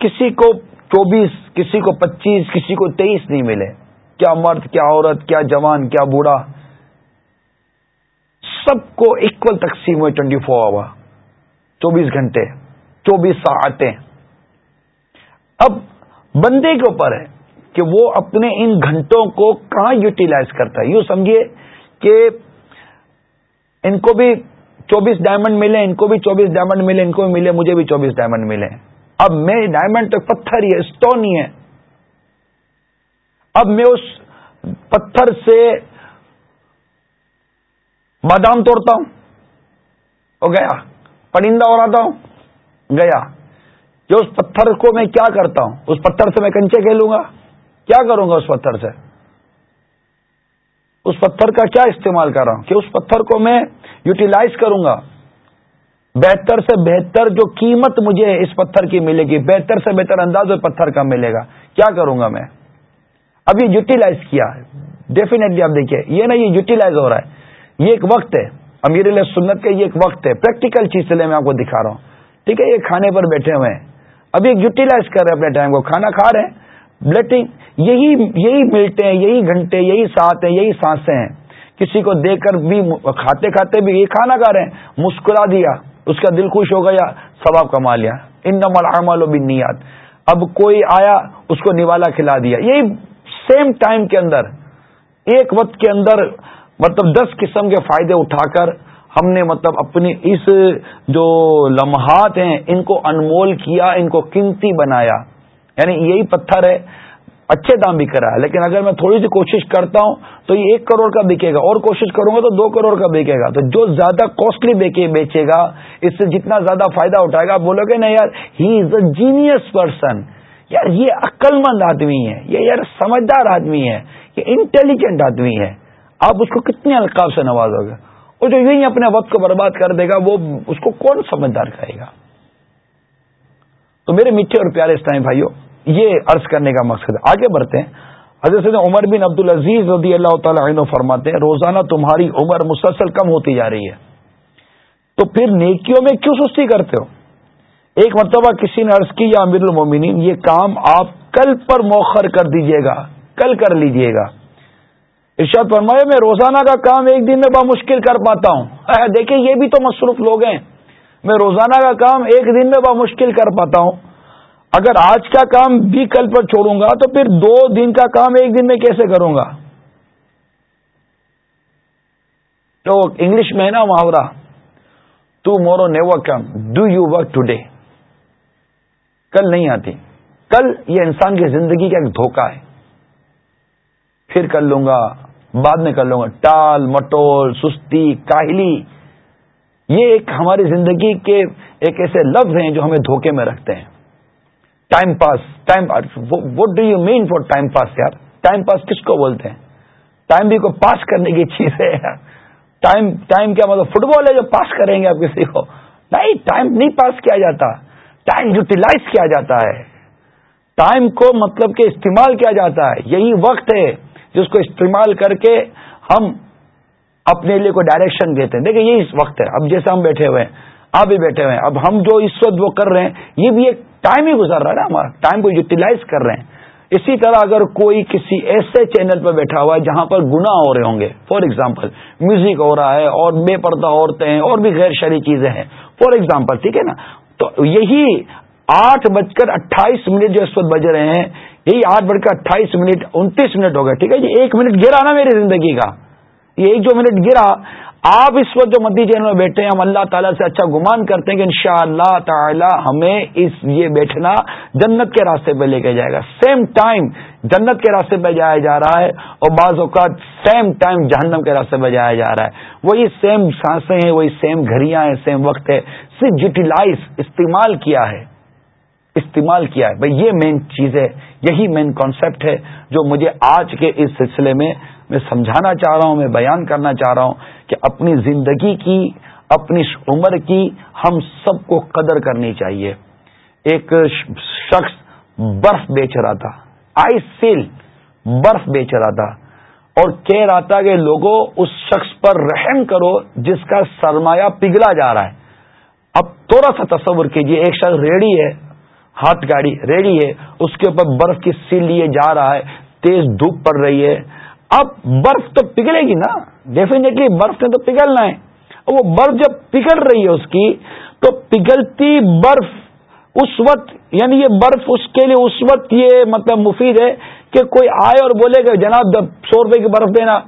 کسی کو چوبیس، کسی کو پچیس، کسی کو تیئیس نہیں ملے۔ کیا مرد، کیا عورت، کیا جوان، کیا بوڑھا۔ سب کو اکول تقسیم ہوئے ٹوینٹی فور آور چوبیس گھنٹے۔ چوبیس ساعتیں۔ اب بندے کے اوپر ہے کہ وہ اپنے ان گھنٹوں کو کہاں یوٹیلائز کرتا ہے؟ یوں سمجھیے کہ ان کو بھی چوبیس ڈائمنڈ ملے، ان کو بھی چوبیس ڈائمنڈ ملے، ان کو بھی ملے، مجھے بھی چوبیس ڈائمنڈ ملے۔ اب میں ڈائمنڈ تو پتھر ہی ہے اسٹون ہی ہے۔ اب میں اس پتھر سے بادام توڑتا ہوں۔ وہ گیا۔ پرندہ اڑاتا ہوں۔ گیا۔ جو اس پتھر کو میں کیا کرتا ہوں؟ اس پتھر سے میں کنچے کھیلوں گا؟ کیا کروں گا اس پتھر سے؟ اس پتھر کا کیا استعمال کر رہا ہوں؟ کہ اس پتھر کو میں یوٹیلائز کروں گا؟ بہتر سے بہتر جو قیمت مجھے اس پتھر کی ملے گی، بہتر سے بہتر انداز پتھر کا ملے گا۔ کیا کروں گا میں؟ اب یہ یوٹیلائز کیا ڈیفینیٹلی آپ دیکھیے، یہ نا یہ یوٹیلائز ہو رہا ہے۔ یہ ایک وقت ہے۔ امیر علیہ سنت کا یہ ایک وقت ہے۔ پریکٹیکل چیز سے لے میں آپ کو دکھا رہا ہوں۔ ٹھیک ہے، یہ کھانے پر بیٹھے ہوئے ہیں۔ ابھی یوٹیلائز کر رہے ہیں اپنے ٹائم کو۔ کھانا کھا رہے ہیں۔ بلڈنگ یہی یہی ملتے ہیں، یہی گھنٹے، یہی ساتھ ہیں یہی سانسیں ہیں۔ کسی کو دیکھ کر بھی کھاتے کھاتے بھی یہی کھانا کھا رہے ہیں۔ مسکرا دیا، اس کا دل خوش ہو گیا، ثواب کما لیا۔ ان نمل و بنیاد اب کوئی آیا، اس کو نوالا کھلا دیا۔ یہی سیم ٹائم کے اندر، ایک وقت کے اندر مطلب دس قسم کے فائدے اٹھا کر ہم نے مطلب اپنی اس جو لمحات ہیں، ان کو انمول کیا، ان کو قیمتی بنایا۔ یعنی یہی پتھر ہے۔ اچھے دام بھی کرا ہے۔ لیکن اگر میں تھوڑی سی کوشش کرتا ہوں، تو یہ ایک کروڑ کا بکے گا۔ اور کوشش کروں گا تو دو کروڑ کا بکے گا۔ تو جو زیادہ کاسٹلی بیچے گا، اس سے جتنا زیادہ فائدہ اٹھائے گا، آپ بولو گے نا یار ہی از اے جینیس پرسن یار، یہ عقل مند آدمی ہے۔ یہ یار سمجھدار آدمی ہے۔ یہ انٹیلیجنٹ آدمی ہے۔ آپ اس کو کتنے القاب سے نوازو گے؟ اور جو یوں اپنے وقت کو برباد کر دے گا، وہ اس کو کون سمجھدار کہے گا؟ تو میرے میٹھے اور پیارے اسلامی بھائیوں یہ عرض کرنے کا مقصد ہے۔ آگے بڑھتے ہیں۔ حضرت عمر بن عبد العزیز رضی اللہ تعالی عنہ فرماتے ہیں، روزانہ تمہاری عمر مسلسل کم ہوتی جا رہی ہے۔ تو پھر نیکیوں میں کیوں سستی کرتے ہو؟ ایک مرتبہ کسی نے عرض کی، یا امیر المومنین، یہ کام آپ کل پر موخر کر دیجیے گا، کل کر لیجیے گا۔ ارشاد فرمایا، میں روزانہ کا کام ایک دن میں بمشکل کر پاتا ہوں۔ دیکھیں، یہ بھی تو مصروف لوگ ہیں۔ میں روزانہ کا کام ایک دن میں بمشکل کر پاتا ہوں۔ اگر آج کا کام بھی کل پر چھوڑوں گا، تو پھر دو دن کا کام ایک دن میں کیسے کروں گا؟ تو انگلش میں ہے نا محاورہ tomorrow never come, do you work today کل نہیں آتی۔ کل یہ انسان کی زندگی کا ایک دھوکہ ہے۔ پھر کر لوں گا۔ بعد میں کر لوں گا۔ ٹال، مٹول، سستی، کاہلی۔ یہ ایک ہماری زندگی کے ایک ایسے لفظ ہیں جو ہمیں دھوکے میں رکھتے ہیں۔ Time pass time what do you mean for time pass یار؟ ٹائم پاس کس کو بولتے ہیں؟ ٹائم بھی کو پاس کرنے کی چیز ہے ٹائم ٹائم کیا مطلب فٹ بال ہے جو پاس کریں گے آپ کسی کو؟ نہیں ٹائم نہیں پاس کیا جاتا۔ ٹائم یوٹیلائز کیا جاتا ہے۔ ٹائم کو مطلب کہ استعمال کیا جاتا ہے۔ یہی وقت ہے۔ جس کو استعمال کر کے ہم اپنے لیے کوئی ڈائریکشن دیتے ہیں۔ دیکھیں یہ اس وقت ہے۔ اب جیسے ہم بیٹھے ہوئے ہیں، آپ بھی بیٹھے ہوئے ہیں۔ اب ہم جو اس وقت وہ کر رہے ہیں، یہ بھی ایک ٹائم ہی گزر رہا ہے نا ہمارا۔ ٹائم کو یوٹیلائز کر رہے ہیں۔ اسی طرح اگر کوئی کسی ایسے چینل پر بیٹھا ہوا ہے جہاں پر گنا ہو رہے ہوں گے۔ فار ایگزامپل میوزک ہو رہا ہے اور بے پردہ عورتیں ہیں اور بھی غیر شرعی چیزیں ہیں۔ فار ایگزامپل ٹھیک ہے نا؟ تو یہی آٹھ بج کر اٹھائیس منٹ جو اس وقت بج رہے ہیں یہی آٹھ بج کر اٹھائیس منٹ، انتیس منٹ ہو گئے، ٹھیک ہے جی؟ ایک منٹ گرا نا میری زندگی کا۔ یہ ایک جو منٹ گرا، آپ اس وقت جو مدی چینل میں بیٹھے ہیں، ہم اللہ تعالیٰ سے اچھا گمان کرتے ہیں کہ انشاءاللہ شاء اللہ تعالی ہمیں اس یہ بیٹھنا جنت کے راستے پہ لے کے جائے گا۔ سیم ٹائم جنت کے راستے پہ جایا جا رہا ہے اور بعض اوقات سیم ٹائم جہنم کے راستے پہ جایا جا رہا ہے۔ وہی سیم سانسیں ہیں، وہی سیم گھڑیاں ہیں سیم وقت ہے۔ صرف یوٹیلائز استعمال کیا ہے۔ استعمال کیا ہے۔ بھائی، یہ مین چیز ہے، یہی مین کانسیپٹ ہے جو مجھے آج کے اس سلسلے میں میں سمجھانا چاہ رہا ہوں، میں بیان کرنا چاہ رہا ہوں کہ اپنی زندگی کی، اپنی عمر کی ہم سب کو قدر کرنی چاہیے۔ ایک شخص برف بیچ رہا تھا آئی سیل برف بیچ رہا تھا اور کہہ رہا تھا کہ لوگوں اس شخص پر رحم کرو جس کا سرمایہ پگھلا جا رہا ہے۔ اب تھوڑا سا تصور کیجیے ایک شخص ریڈی ہے ہاتھ گاڑی ریڈی ہے، اس کے اوپر برف کی سیل لیے جا رہا ہے، تیز دھوپ پڑ رہی ہے۔ اب برف تو پگھلے گی نا۔ ڈیفینیٹلی برف نے تو پگھلنا ہے۔ وہ برف جب پگھل رہی ہے اس کی، تو پگھلتی برف اس وقت یعنی یہ برف اس کے لیے اس وقت یہ مطلب مفید ہے کہ کوئی آئے اور بولے گا جناب سو روپے کی برف دینا،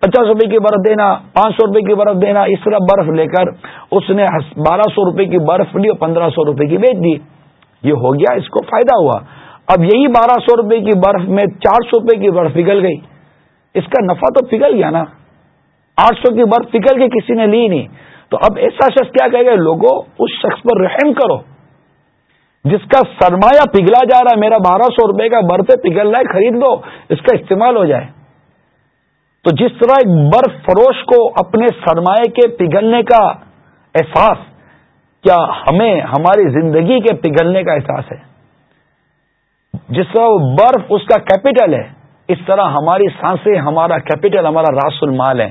پچاس روپے کی برف دینا، پانچ سو روپے کی برف دینا، اس طرح برف لے کر اس نے بارہ سو روپے کی برف لی اور پندرہ سو روپے کی بیچ دی۔ یہ ہو گیا، اس کو فائدہ ہوا۔ اب یہی بارہ سو روپے کی برف میں چار سو روپے کی برف پگھل گئی۔ اس کا نفع تو پگھل گیا نا۔ آٹھ سو کی برف پگھل کے کسی نے لی نہیں۔ تو اب ایسا شخص کیا کہے گا لوگوں اس شخص پر رحم کرو۔ جس کا سرمایہ پگھلا جا رہا ہے، میرا بارہ سو روپے کا برف پگھل رہا ہے، خرید لو، اس کا استعمال ہو جائے۔ تو جس طرح ایک برف فروش کو اپنے سرمایہ کے پگھلنے کا احساس کیا ہمیں ہماری زندگی کے پگھلنے کا احساس ہے؟ جس طرح وہ برف اس کا کیپٹل ہے، اس طرح ہماری سانسیں، ہمارا کیپٹل ہمارا راس المال ہے۔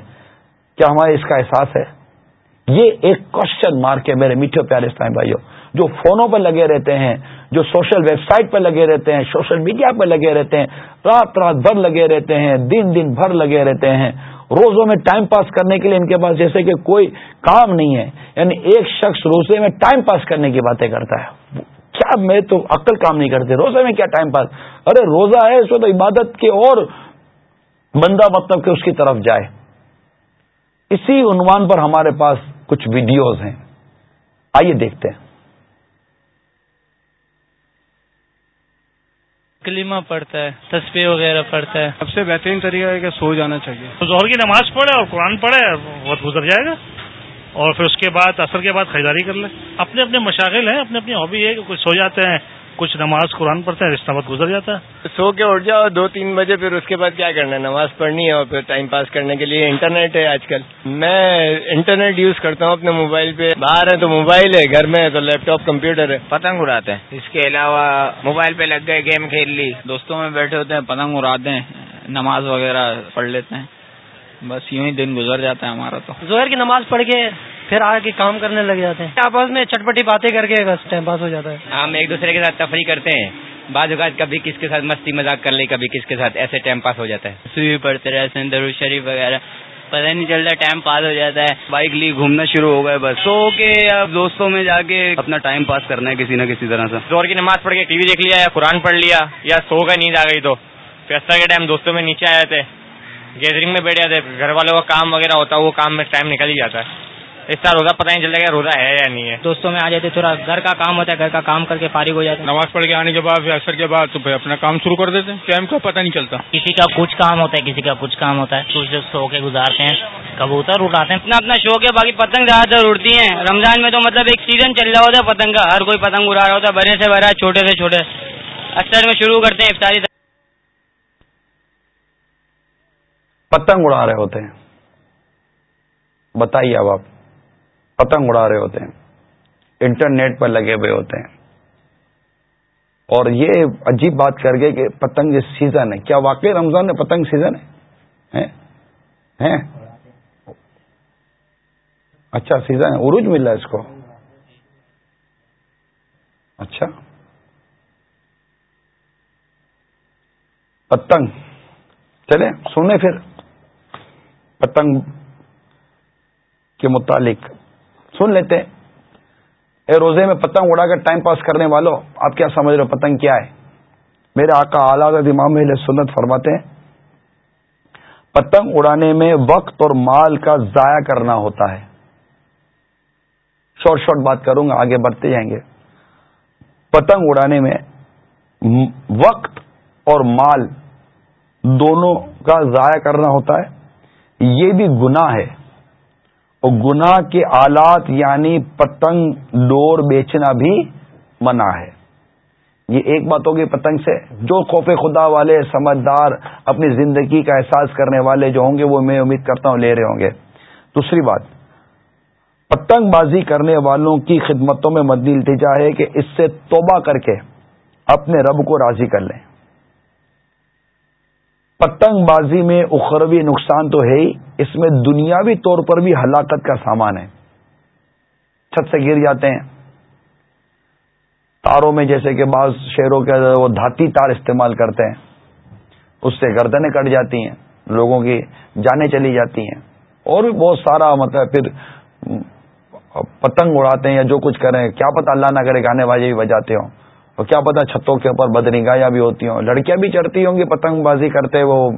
کیا ہمارے اس کا احساس ہے؟ یہ ایک کوشچن مارک ہے میرے میٹھے پیارے اسلام بھائیوں جو فونوں پر لگے رہتے ہیں، جو سوشل ویب سائٹ پر لگے رہتے ہیں، سوشل میڈیا پر لگے رہتے ہیں، رات رات بھر لگے رہتے ہیں، دن دن بھر لگے رہتے ہیں۔ روزوں میں ٹائم پاس کرنے کے لیے ان کے پاس جیسے کہ کوئی کام نہیں ہے یعنی ایک شخص روزے میں ٹائم پاس کرنے کی باتیں کرتا ہے۔ کیا میں تو عقل کام نہیں کرتے، روزے میں کیا ٹائم پاس؟ ارے روزہ ہے اس تو عبادت کے اور بندہ مطلب کہ اس کی طرف جائے۔ اسی عنوان پر ہمارے پاس کچھ ویڈیوز ہیں۔ آئیے دیکھتے ہیں۔ کلیمہ پڑھتا ہے تصویر وغیرہ پڑھتا ہے۔ سب سے بہترین طریقہ ہے کہ سو جانا چاہیے۔ تو ظہر کی نماز پڑھے اور قرآن پڑھے بہت گزر جائے گا۔ اور پھر اس کے بعد اثر کے بعد خریداری کر لیں اپنے اپنے مشاغل ہیں اپنی اپنی ہابی ہے کہ کچھ سو جاتے ہیں کچھ نماز قرآن پڑھتے ہیں رشتہ وقت گزر جاتا ہے۔ سو کے اٹھ جاؤ دو تین بجے پھر اس کے بعد کیا کرنا ہے؟ نماز پڑھنی ہے اور پھر ٹائم پاس کرنے کے لیے انٹرنیٹ ہے آج کل۔ میں انٹرنیٹ یوز کرتا ہوں اپنے موبائل پہ۔ باہر ہے تو موبائل ہے گھر میں ہے تو لیپ ٹاپ کمپیوٹر ہے۔ پتنگ اڑاتے ہیں۔ اس کے علاوہ موبائل پہ لگ گئے گیم کھیل لی۔ دوستوں میں بیٹھے ہوتے ہیں پتنگ اڑاتے ہیں نماز وغیرہ پڑھ لیتے ہیں۔ بس یوں ہی دن گزر جاتا ہے ہمارا تو۔ زہر کی نماز پڑھ کے پھر آ کے کام کرنے لگ جاتے ہیں۔ آپس میں چٹپٹی باتیں کر کے بس ٹائم پاس ہو جاتا ہے۔ ہم ایک دوسرے کے ساتھ تفریح کرتے ہیں۔ بعض اوقات کبھی کس کے ساتھ مستی مذاق کر لی کبھی کس کے ساتھ ایسے ٹائم پاس ہو جاتا ہے۔ سوئی پڑھتے رہتے ہیں درو شریف وغیرہ۔ پتہ نہیں چلتا ٹائم پاس ہو جاتا ہے۔ بائک لی گھومنا شروع ہو گئے بس۔ سو کے اب دوستوں میں جا کے اپنا ٹائم پاس کرنا ہے کسی نہ کسی طرح سے۔ زور کی نماز پڑھ کے ٹی وی دیکھ لیا یا قرآن پڑھ لیا یا سو کا نیند آ گئی تو۔ فیصلہ کے ٹائم دوستوں میں نیچے آ جاتے۔ گیدرنگ میں بیٹھ جاتے۔ گھر والوں کا کام وغیرہ ہوتا ہے وہ کام میں ٹائم نکل ہی جاتا ہے۔ اس طرح روزہ پتہ نہیں چلتا کہ روزہ ہے یا نہیں ہے؟ دوستوں میں آ جاتے تھوڑا گھر کا کام ہوتا ہے گھر کا کام کر کے فارغ ہو جاتے ہیں۔ نماز پڑھ کے آنے کے بعد اثر کے بعد تو پھر اپنا کام شروع کر دیتے ہیں۔ ٹائم کا پتہ نہیں چلتا۔ کسی کا کچھ کام ہوتا ہے کسی کا کچھ کام ہوتا ہے۔ کچھ لوگ سو کے گزارتے ہیں کبوتر اڑاتے ہیں۔ اپنا اپنا شوق ہے باقی پتنگ زیادہ تر اڑتی ہیں۔ رمضان میں تو مطلب ایک سیزن چل رہا ہوتا ہے پتنگ کا۔ ہر کوئی پتنگ اڑا رہا ہوتا ہے بڑے سے بڑا چھوٹے سے چھوٹے۔ اکثر میں شروع کرتے ہیں افطاری پتنگ اڑا رہے ہوتے ہیں۔ بتائیے اب آپ۔ پتنگ اڑا رہے ہوتے ہیں، انٹرنیٹ پر لگے ہوئے ہوتے ہیں۔ اور یہ عجیب بات کر گئے کہ پتنگ سیزن ہے۔ کیا واقعی رمضان میں پتنگ سیزن ہے؟ اچھا سیزن ہے۔ عروج مل رہا ہے اس کو۔ اچھا۔ پتنگ۔ چلے سنیں پھر۔ پتنگ کے متعلق۔ سن لیتے۔ اے روزے میں پتنگ اڑا کر ٹائم پاس کرنے والوں آپ کیا سمجھ رہے پتنگ کیا ہے؟ میرے آقا اعلیٰ امام سنت فرماتے ہیں، پتنگ اڑانے میں وقت اور مال کا ضائع کرنا ہوتا ہے۔ شارٹ شارٹ بات کروں گا، آگے بڑھتے جائیں گے۔ پتنگ اڑانے میں وقت اور مال دونوں کا ضائع کرنا ہوتا ہے۔ یہ بھی گناہ ہے۔ اور گناہ کے آلات یعنی پتنگ ڈور بیچنا بھی منع ہے۔ یہ ایک بات ہوگی پتنگ سے۔ جو خوف خدا والے، سمجھدار، اپنی زندگی کا احساس کرنے والے جو ہوں گے، وہ میں امید کرتا ہوں لے رہے ہوں گے۔ دوسری بات، پتنگ بازی کرنے والوں کی خدمتوں میں مدنی التجا ہے کہ اس سے توبہ کر کے اپنے رب کو راضی کر لیں۔ پتنگ بازی میں اخروی نقصان تو ہے ہی۔ اس میں دنیاوی طور پر بھی ہلاکت کا سامان ہے۔ چھت سے گر جاتے ہیں۔ تاروں میں جیسے کہ بعض شہروں کے وہ دھاتی تار استعمال کرتے ہیں۔ اس سے گردنیں کٹ جاتی ہیں، لوگوں کی جانیں چلی جاتی ہیں۔ اور بھی بہت سارا مطلب پھر پتنگ اڑاتے ہیں یا جو کچھ کریں۔ کیا پتہ اللہ نہ کرے، گانے بازی بھی بجاتے ہوں۔ اور کیا پتا چھتوں کے اوپر بدنگاہیاں بھی ہوتی ہوں۔ لڑکیاں بھی چڑھتی ہوں گی، پتنگ بازی کرتے وہ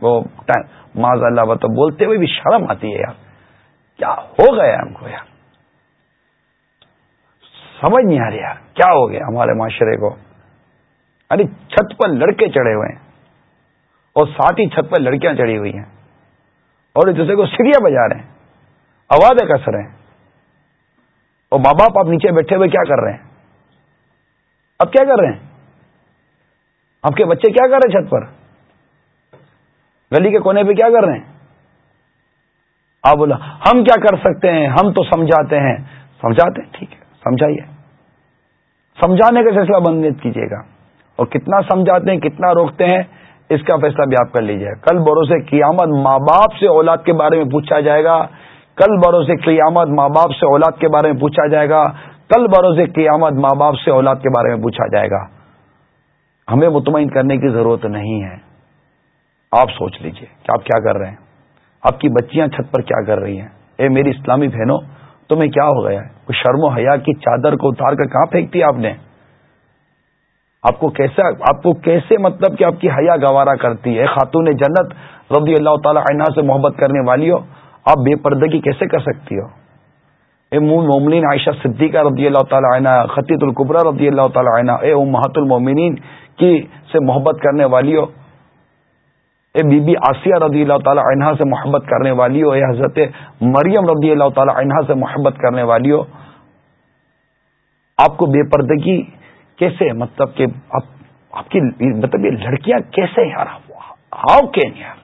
وہ ماض اللہ بت بولتے ہوئے بھی شرم آتی ہے یار۔ کیا ہو گیا ہم کو یار؟ سمجھ نہیں آ رہی یار، کیا ہو گیا ہمارے معاشرے کو؟ ارے، چھت پر لڑکے چڑھے ہوئے ہیں۔ اور ساتھ ہی چھت پر لڑکیاں چڑھی ہوئی ہیں۔ اور ایک دوسرے کو سیڑھیاں بجا رہے ہیں، آوازیں کس رہے ہیں۔ اور ماں باپ آپ نیچے بیٹھے ہوئے کیا کر رہے ہیں؟ اب کیا کر رہے ہیں؟ آپ کے بچے کیا کر رہے ہیں چھت پر؟ گلی کے کونے پہ کیا کر رہے ہیں؟ آپ بولا، ہم کیا کر سکتے ہیں؟ ہم تو سمجھاتے ہیں۔ سمجھاتے ہیں، ٹھیک ہے، سمجھائیے۔ سمجھانے کا فیصلہ بند کیجیے گا۔ اور کتنا سمجھاتے ہیں، کتنا روکتے ہیں، اس کا فیصلہ بھی آپ کر لیجیے۔ کل بھروسے قیامت ماں باپ سے اولاد کے بارے میں پوچھا جائے گا۔ کل بھروسے قیامت ماں باپ سے اولاد کے بارے میں پوچھا جائے گا۔ کل بروز قیامت ماں باپ سے اولاد کے بارے میں پوچھا جائے گا۔ ہمیں مطمئن کرنے کی ضرورت نہیں ہے۔ آپ سوچ لیجیے کہ آپ کیا کر رہے ہیں۔ آپ کی بچیاں چھت پر کیا کر رہی ہیں؟ اے میری اسلامی بہنوں، تمہیں کیا ہو گیا ہے؟ کوئی شرم و حیا کی چادر کو اتار کر کہاں پھینکتی آپ نے؟ آپ کو کیسا، آپ کو کیسے مطلب کہ آپ کی حیا گوارا کرتی ہے؟ خاتون جنت، رضی اللہ تعالی عنہ سے محبت کرنے والی ہو آپ بے پردگی کیسے کر سکتی ہو؟ اے مون مومنین، عائشہ صدیقہ رضی اللہ تعالی عنہ خطیط القبرہ رضی اللہ تعالی عنہ، اے محت المومنین کی سے محبت کرنے والی ہو اے بی بی آسیہ رضی اللہ تعالی عنہ سے محبت کرنے والی ہو، اے حضرت مریم رضی اللہ تعالی عنہ سے محبت کرنے والی ہو۔ آپ کو بے پردگی کیسے مطلب کہ آپ آپ کی مطلب یہ لڑکیاں کیسے یار؟ ہاؤ کین یار؟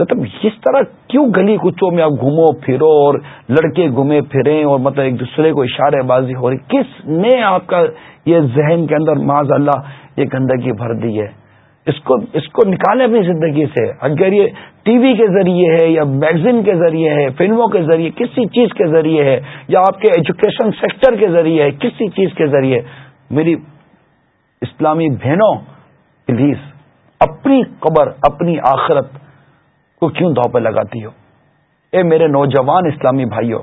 مطلب اس طرح کیوں گلی کچوں میں آپ گھومو، پھرو اور لڑکے گھومے پھریں اور مطلب ایک دوسرے کو اشارے بازی ہو رہی، کس نے آپ کا یہ ذہن کے اندر معذ اللہ یہ گندگی بھر دی ہے؟ اس کو اس کو نکالیں اپنی زندگی سے۔ اگر یہ ٹی وی کے ذریعے ہے یا میگزین کے ذریعے ہے، فلموں کے ذریعے، کسی چیز کے ذریعے ہے، یا آپ کے ایجوکیشن سیکٹر کے ذریعے ہے، کسی چیز کے ذریعے، میری اسلامی بہنوں، پلیز اپنی قبر، اپنی آخرت کو کیوں دھو پہ لگاتی ہو؟ اے میرے نوجوان اسلامی بھائیوں،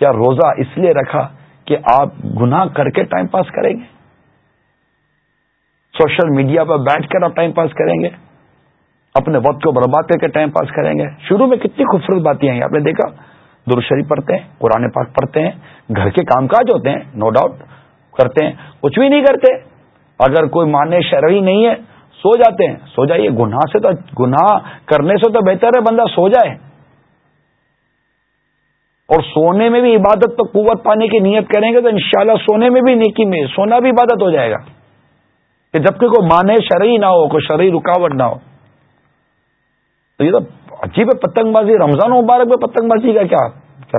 کیا روزہ اس لیے رکھا کہ آپ گناہ کر کے ٹائم پاس کریں گے؟ سوشل میڈیا پر بیٹھ کر آپ ٹائم پاس کریں گے، اپنے وقت کو برباد کر کے ٹائم پاس کریں گے۔ شروع میں کتنی خوبصورت باتیں ہیں، آپ نے دیکھا؟ درشری پڑھتے ہیں، قرآن پاک پڑھتے ہیں، گھر کے کام کاج ہوتے ہیں نو ڈاؤٹ کرتے ہیں، کچھ بھی نہیں کرتے۔ اگر کوئی مانے شرعی نہیں ہے، سو جاتے ہیں۔ سو جائیے، گناہ سے تو، گناہ کرنے سے تو بہتر ہے، بندہ سو جائے۔ اور سونے میں بھی عبادت پر قوت پانے کی نیت کریں گے تو انشاءاللہ سونے میں بھی نیکی میں، سونا بھی عبادت ہو جائے گا۔ کہ جبکہ کوئی مانے شرعی نہ ہو، کوئی شرعی رکاوٹ نہ ہو۔ تو یہ تو عجیب ہے، پتنگ بازی، رمضان مبارک میں پتنگ بازی کا کیا؟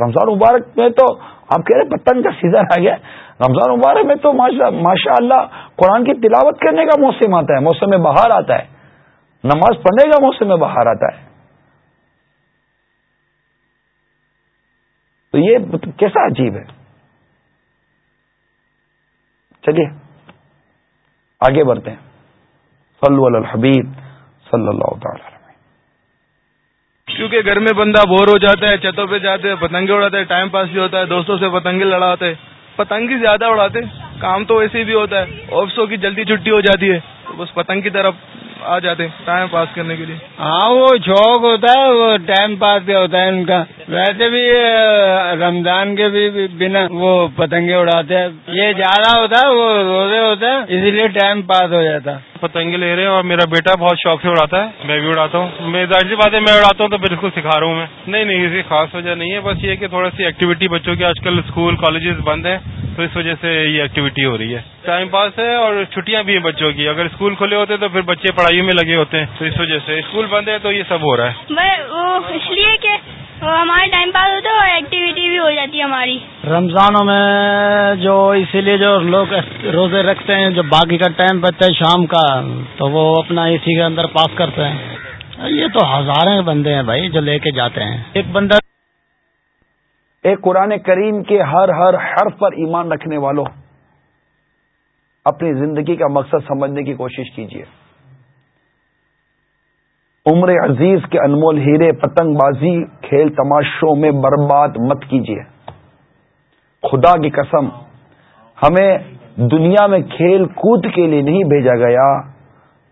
رمضان مبارک میں تو آپ کہہ رہے پتنگ کا سیزن آ گیا۔ رمضان مبارک میں تو ماشاء اللہ قرآن کی تلاوت کرنے کا موسم آتا ہے، موسم بہار آتا ہے۔ نماز پڑھنے کا موسم بہار آتا ہے۔ تو یہ کیسا عجیب ہے؟ چلیے۔ آگے بڑھتے ہیں۔ صلو علی الحبیب صلی اللہ تعالی کیونکہ گھر میں بندہ بور ہو جاتا ہے، چھتوں پہ جاتے ہیں پتنگے اڑاتے ہیں ٹائم پاس بھی ہوتا ہے، دوستوں سے پتنگے لڑاتے پتنگ ہی زیادہ اڑاتے کام تو ویسے بھی ہوتا ہے۔ آفسوں کی جلدی چھٹی ہو جاتی ہے، تو بس پتنگ کی طرف آ جاتے ٹائم پاس کرنے کے لیے۔ ہاں وہ شوق ہوتا ہے، وہ ٹائم پاس بھی ہوتا ہے ان کا۔ ویسے بھی رمضان کے بھی بنا وہ پتنگے اڑاتے ہیں۔ یہ زیادہ ہوتا ہے، وہ روزے ہوتے ہیں اسی لیے ٹائم پاس ہو جاتا۔ ہے پتنگے لے رہے ہیں اور میرا بیٹا بہت شوق سے اڑاتا ہے میں بھی اڑاتا ہوں۔ میں ظاہر سی بات ہے میں اڑاتا ہوں تو بالکل سکھا رہا ہوں میں۔ نہیں نہیں کسی خاص وجہ نہیں ہے بس یہ کہ تھوڑا سی ایکٹیویٹی بچوں کی آج کل اسکول کالجز بند ہیں تو اس وجہ سے یہ ایکٹیویٹی ہو رہی ہے۔ ٹائم پاس ہے اور چھٹیاں بھی ہیں بچوں کی۔ اگر اسکول کھلے ہوتے تو پھر بچے پڑھائی میں لگے ہوتے ہیں تو اس وجہ سے اسکول بند ہے تو یہ سب ہو رہا ہے۔ اس لیے کہ ہمارے ٹائم پاس ہوتا ہے اور ایکٹیویٹی بھی ہو جاتی ہے ہماری۔ رمضانوں میں جو اسی لیے جو لوگ روزے رکھتے ہیں جو باقی کا ٹائم بچتا ہے شام کا تو وہ اپنا اسی کے اندر پاس کرتے ہیں۔ یہ تو ہزاریں بندے ہیں بھائی جو لے کے جاتے ہیں۔ ایک بندہ ایک قرآن کریم کے ہر ہر حرف پر ایمان رکھنے والوں، اپنی زندگی کا مقصد سمجھنے کی کوشش کیجیے عمر عزیز کے انمول ہیرے پتنگ بازی کھیل تماشوں میں برباد مت کیجیے خدا کی قسم، ہمیں دنیا میں کھیل کود کے لیے نہیں بھیجا گیا۔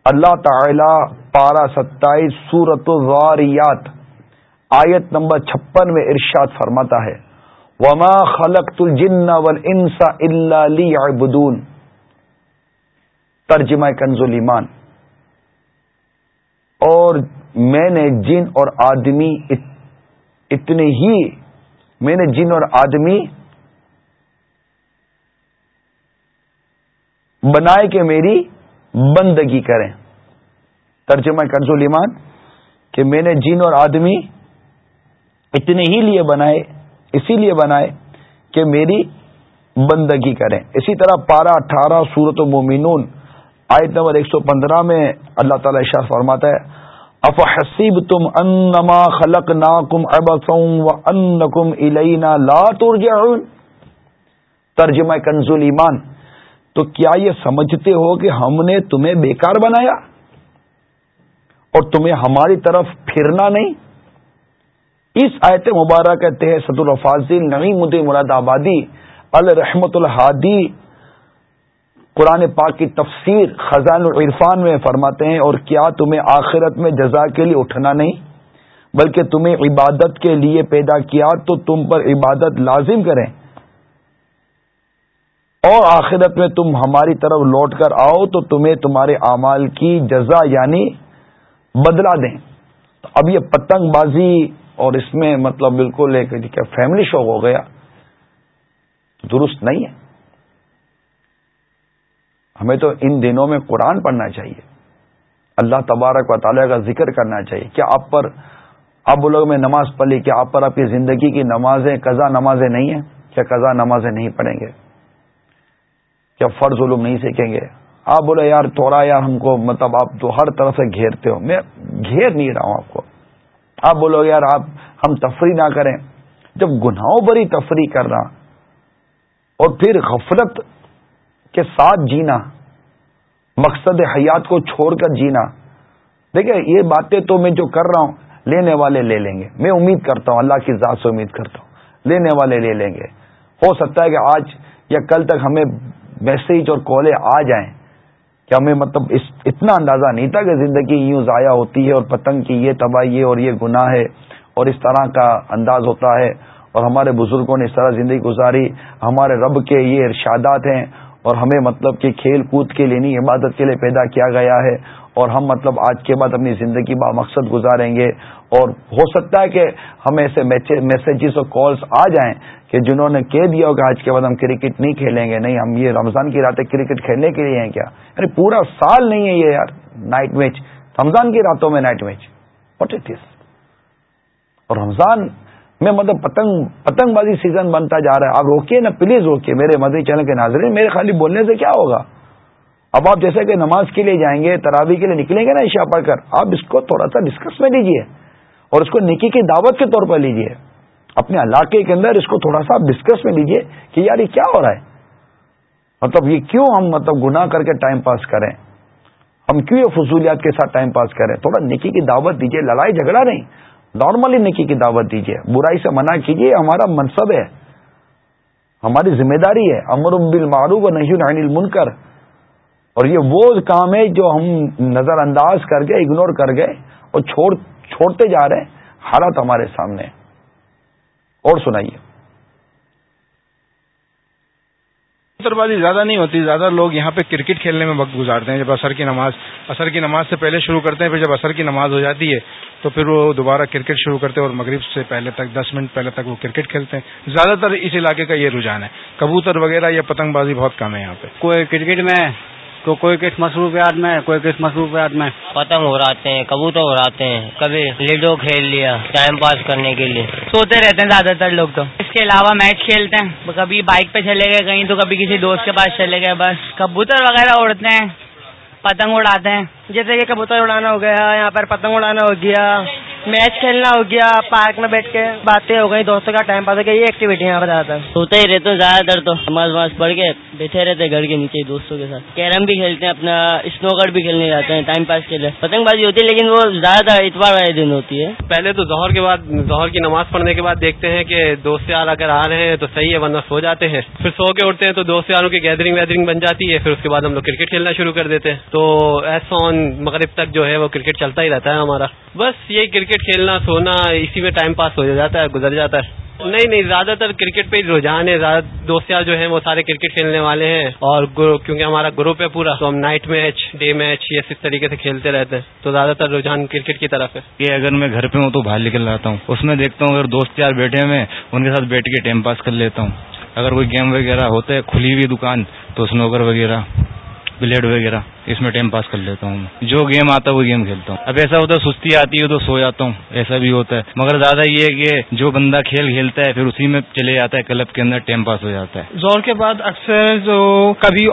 اللہ تعالی پارا ستائیس سورت الواریات، آیت نمبر چھپن میں ارشاد فرماتا ہے۔ وما خلق الجن والانس الا ليعبدون۔ ترجمہ کنز ایمان اور میں نے جن اور آدمی اتنے ہی میں نے جن اور آدمی بنائے کہ میری بندگی کریں۔ ترجمہ کنزول ایمان کہ میں نے جن اور آدمی اتنے ہی لیے بنائے، اسی لیے بنائے کہ میری بندگی کریں۔ اسی طرح پارہ اٹھارہ سورت و مومنون آیت نمبر ایک سو پندرہ میں اللہ تعالی اشار فرماتا ہے اف حسیب تم انما خلق نا کم اب کم الینا لا ترجعون۔ ترجمہ کنزول ایمان تو کیا یہ سمجھتے ہو کہ ہم نے تمہیں بیکار بنایا؟ اور تمہیں ہماری طرف پھرنا نہیں؟ اس آیت مبارک کے تحت صد الفاظل نعیم الدین مراد آبادی الرحمت الحادی قرآن پاک کی تفسیر خزان العرفان میں فرماتے ہیں، اور کیا تمہیں آخرت میں جزا کے لیے اٹھنا نہیں؟ بلکہ تمہیں عبادت کے لیے پیدا کیا تو تم پر عبادت لازم کریں۔ اور آخرت میں تم ہماری طرف لوٹ کر آؤ تو تمہیں تمہارے اعمال کی جزا یعنی بدلا دیں۔ اب یہ پتنگ بازی اور اس میں مطلب بالکل ایک فیملی شو ہو گیا۔ درست نہیں ہے۔ ہمیں تو ان دنوں میں قرآن پڑھنا چاہیے۔ اللہ تبارک و تعالیٰ کا ذکر کرنا چاہیے۔ کیا آپ پر آپ بولو میں نماز پڑھ لی کیا آپ پر آپ کی زندگی کی نمازیں، قضا نمازیں نہیں ہیں؟ کیا قضا نمازیں نہیں پڑھیں گے؟ کیا فرض علوم نہیں سیکھیں گے؟ آپ بولے، یار تھوڑا یار ہم کو مطلب آپ تو ہر طرف سے گھیرتے ہو۔ میں گھیر نہیں رہا ہوں آپ کو۔ آپ بولو، یار آپ، ہم تفریح نہ کریں۔ جب گناہوں بری تفریح کرنا اور پھر غفلت کے ساتھ جینا، مقصد حیات کو چھوڑ کر جینا۔ دیکھیں، یہ باتیں تو میں جو کر رہا ہوں، لینے والے لے لیں گے۔ میں امید کرتا ہوں، اللہ کی ذات سے امید کرتا ہوں، لینے والے لے لیں گے۔ ہو سکتا ہے کہ آج یا کل تک ہمیں میسج اور کالے آ جائیں کہ ہمیں مطلب اس اتنا اندازہ نہیں تھا کہ زندگی یوں ضائع ہوتی ہے اور پتنگ کی یہ تباہی ہے اور یہ گناہ ہے اور اس طرح کا انداز ہوتا ہے اور ہمارے بزرگوں نے اس طرح زندگی گزاری، ہمارے رب کے یہ ارشادات ہیں اور ہمیں مطلب کہ کھیل کود کے لیے نہیں، عبادت کے لیے پیدا کیا گیا ہے اور ہم مطلب آج کے بعد اپنی زندگی با مقصد گزاریں گے اور ہو سکتا ہے کہ ہمیں ایسے میسیجز اور کالز آ جائیں کہ جنہوں نے کہہ دیا ہو کہ آج کے بعد ہم کرکٹ نہیں کھیلیں گے، نہیں، ہم یہ رمضان کی راتیں کرکٹ کھیلنے کے لیے ہیں کیا؟ یعنی پورا سال نہیں ہے یہ یار نائٹ میچ رمضان کی راتوں میں night match what it is اور رمضان میں مطلب پتنگ پتنگ بازی سیزن بنتا جا رہا ہے۔ آپ روکیے نا پلیز روکیے۔ میرے مدری چینل کے ناظرین، میرے خالی بولنے سے کیا ہوگا؟ اب آپ جیسے کہ نماز کے لیے جائیں گے تراوی کے لیے نکلیں گے نا عشا پڑھ کر، آپ اس کو تھوڑا سا ڈسکس میں لیجیے اور اس کو نکی کی دعوت کے طور پر لیجیے اپنے علاقے کے اندر اس کو تھوڑا سا ڈسکس میں لیجیے کہ یار یہ کیا ہو رہا ہے؟ مطلب یہ کیوں ہم مطلب گناہ کر کے ٹائم پاس کریں؟ ہم کیوں یہ فضولیات کے ساتھ ٹائم پاس کریں؟ تھوڑا نکی کی دعوت دیجیے لڑائی جھگڑا نہیں نارملی نکی کی دعوت دیجیے برائی سے منع کیجیے ہمارا منصب ہے، ہماری ذمہ داری ہے۔ امر بالمعروف و نہیں عن المنکر۔ اور یہ وہ کام ہے جو ہم نظر انداز کر گئے اگنور کر گئے اور چھوڑ چھوڑتے جا رہے ہیں حالات ہمارے سامنے اور سنائیے۔ بازی زیادہ نہیں ہوتی زیادہ لوگ یہاں پہ کرکٹ کھیلنے میں وقت گزارتے ہیں۔ جب اثر کی نماز اثر کی نماز سے پہلے شروع کرتے ہیں پھر جب اثر کی نماز ہو جاتی ہے تو پھر وہ دوبارہ کرکٹ شروع کرتے ہیں اور مغرب سے پہلے تک دس منٹ پہلے تک وہ کرکٹ کھیلتے ہیں۔ زیادہ تر اس علاقے کا یہ رجحان ہے۔ کبوتر وغیرہ یا پتنگ بازی بہت کم ہے یہاں پہ۔ کوئی کرکٹ میں تو کوئی کس مصروفیات میں کوئی کس مصروفیات میں پتنگ اڑاتے ہیں کبوتر اڑاتے ہیں۔ کبھی لیڈو کھیل لیا ٹائم پاس کرنے کے لیے۔ سوتے رہتے ہیں زیادہ تر لوگ تو۔ اس کے علاوہ میچ کھیلتے ہیں۔ کبھی بائک پہ چلے گئے کہیں تو کبھی کسی دوست کے پاس چلے گئے بس۔ کبوتر وغیرہ اڑتے ہیں پتنگ اڑاتے ہیں۔ جیسے کہ کبوتر اڑانا ہو گیا یہاں پر پتنگ اڑانا ہو گیا۔ میچ کھیلنا ہو گیا پارک میں بیٹھ کے باتیں ہو گئی دوستوں کا ٹائم پاس ہو گیا یہ ایکٹیویٹی یہاں پر زیادہ سوتے ہی رہتے زیادہ تر تو نماز وماز پڑھ کے بیٹھے رہتے گھر کے نیچے دوستوں کے ساتھ۔ کیرم بھی کھیلتے ہیں اپنا اسنو کٹ بھی کھیلنے جاتے ہیں ٹائم پاس کے لیے۔ پتنگ بازی ہوتی ہے لیکن وہ زیادہ تر اتوار والے دن ہوتی ہے۔ پہلے تو ظہر کے بعد ظہر کی نماز پڑھنے کے بعد دیکھتے ہیں کہ دوست یار اگر آ رہے ہیں تو صحیح ہے ورنہ سو جاتے ہیں۔ پھر سو کے اٹھتے ہیں تو دوست یاروں کی گیدرنگ ویدرنگ بن جاتی ہے پھر اس کے بعد ہم لوگ کرکٹ کھیلنا شروع کر دیتے ہیں۔ تو ایسا مغرب تک جو ہے وہ کرکٹ چلتا ہی رہتا ہے ہمارا۔ بس یہی کرکٹ کھیلنا، سونا، اسی میں ٹائم پاس ہو جاتا ہے، گزر جاتا ہے۔ نہیں نہیں، زیادہ تر کرکٹ پہ رجحان ہے۔ زیادہ دوست یار جو ہیں وہ سارے کرکٹ کھیلنے والے ہیں۔ اور کیونکہ ہمارا گروپ ہے پورا، تو ہم نائٹ میچ ڈے میچ یہ اس طریقے سے کھیلتے رہتے ہیں۔ تو زیادہ تر رجحان کرکٹ کی طرف ہے۔ یہ اگر میں گھر پہ ہوں تو باہر نکل رہتا ہوں۔ اس میں دیکھتا ہوں اگر دوست یار بیٹھے ہوئے ان کے ساتھ بیٹھ کے ٹائم پاس کر لیتا ہوں۔ اگر کوئی گیم وغیرہ ہوتا ہے کھلی ہوئی دکان، تو اسنوکر وغیرہ بلیڈ وغیرہ۔ اس میں ٹائم پاس کر لیتا ہوں جو گیم آتا ہے وہ گیم کھیلتا ہوں۔ اب ایسا ہوتا ہے سستی آتی ہے تو سو جاتا ہوں، ایسا بھی ہوتا ہے۔ مگر زیادہ یہ ہے کہ جو بندہ کھیل کھیلتا ہے پھر اسی میں چلے جاتا ہے، کلب کے اندر ٹائم پاس ہو جاتا ہے۔ زور کے بعد اکثر جو کبھی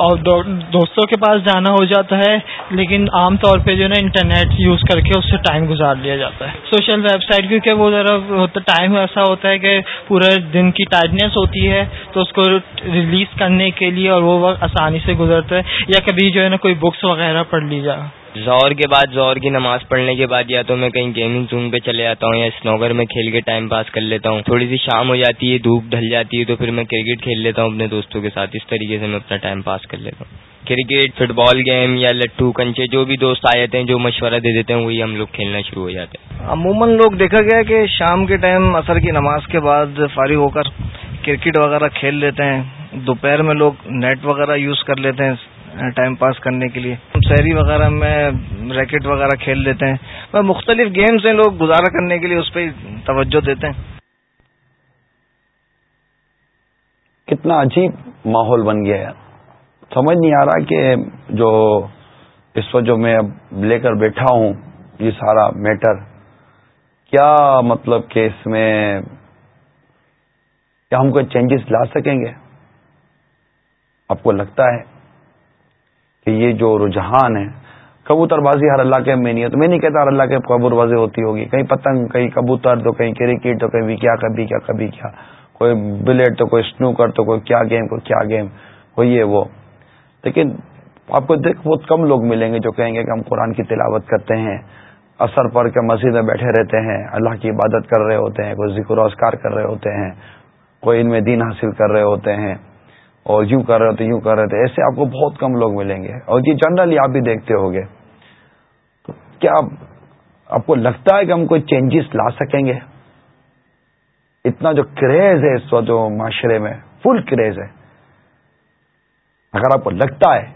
دوستوں کے پاس جانا ہو جاتا ہے، لیکن عام طور پہ جو ہے نا انٹرنیٹ یوز کر کے اس سے ٹائم گزار لیا جاتا ہے۔ سوشل ویب سائٹ کیونکہ وہ ذرا ٹائم ایسا ہوتا ہے کہ پورے دن کی ٹائٹنیس ہوتی ہے، تو اس کو ریلیز کرنے کے لیے اور وہ وقت آسانی سے گزرتا ہے۔ یا کبھی جو ہے نا کوئی بکس وغیرہ پڑھ لی جا۔ زور کے بعد زور کی نماز پڑھنے کے بعد یا تو میں کہیں گیمنگ زون پہ چلے جاتا ہوں یا اسنوگر میں کھیل کے ٹائم پاس کر لیتا ہوں۔ تھوڑی سی شام ہو جاتی ہے دھوپ ڈھل جاتی ہے تو پھر میں کرکٹ کھیل لیتا ہوں اپنے دوستوں کے ساتھ۔ اس طریقے سے میں اپنا ٹائم پاس کر لیتا ہوں۔ کرکٹ فٹ بال گیم یا لٹو کنچے جو بھی دوست آ جاتے ہیں جو مشورہ دے دیتے ہیں وہی ہم لوگ کھیلنا شروع ہو جاتے ہیں۔ عموماً لوگ دیکھا گیا کہ شام کے ٹائم اثر کی نماز کے بعد فارغ ہو کر کرکٹ وغیرہ کھیل لیتے ہیں۔ دوپہر میں لوگ نیٹ وغیرہ یوز کر لیتے ہیں۔ ٹائم پاس کرنے کے لیے۔ شہری وغیرہ میں ریکٹ وغیرہ کھیل لیتے ہیں۔ مختلف گیمز ہیں لوگ گزارا کرنے کے لیے اس پہ توجہ دیتے ہیں۔ کتنا عجیب ماحول بن گیا ہے۔ سمجھ نہیں آ رہا کہ جو اس وقت جو میں اب لے کر بیٹھا ہوں، یہ سارا میٹر کیا مطلب کہ اس میں کیا ہم کوئی چینجز لا سکیں گے؟ آپ کو لگتا ہے؟ کہ یہ جو رجحان ہے، کبوتر بازی ہر اللہ کے میں نہیں ہے تو میں نہیں کہتا ہر اللہ کے قبر بازی ہوتی ہوگی۔ کہیں پتنگ، کہیں کبوتر، تو کہیں کرکٹ، تو کہیں کیا، کبھی کیا کبھی کیا۔ کوئی بلیٹ، تو کوئی اسنوکر تو کوئی کیا گیم کوئی کیا گیم کوئی یہ وہ۔ لیکن آپ کو دیکھ، بہت کم لوگ ملیں گے جو کہیں گے کہ ہم قرآن کی تلاوت کرتے ہیں، اثر پڑھ کے مسجد میں بیٹھے رہتے ہیں، اللہ کی عبادت کر رہے ہوتے ہیں، کوئی ذکر و اذکار کر رہے ہوتے ہیں، کوئی ان میں دین حاصل کر رہے ہوتے ہیں۔ اور یوں کر رہے ہوتے یوں کر رہے تھے ایسے آپ کو بہت کم لوگ ملیں گے۔ اور یہ جنرلی آپ بھی دیکھتے ہو گے۔ تو کیا آپ کو لگتا ہے کہ ہم کوئی چینجز لا سکیں گے؟ اتنا جو کریز ہے اس وقت جو معاشرے میں فل کریز ہے۔ اگر آپ کو لگتا ہے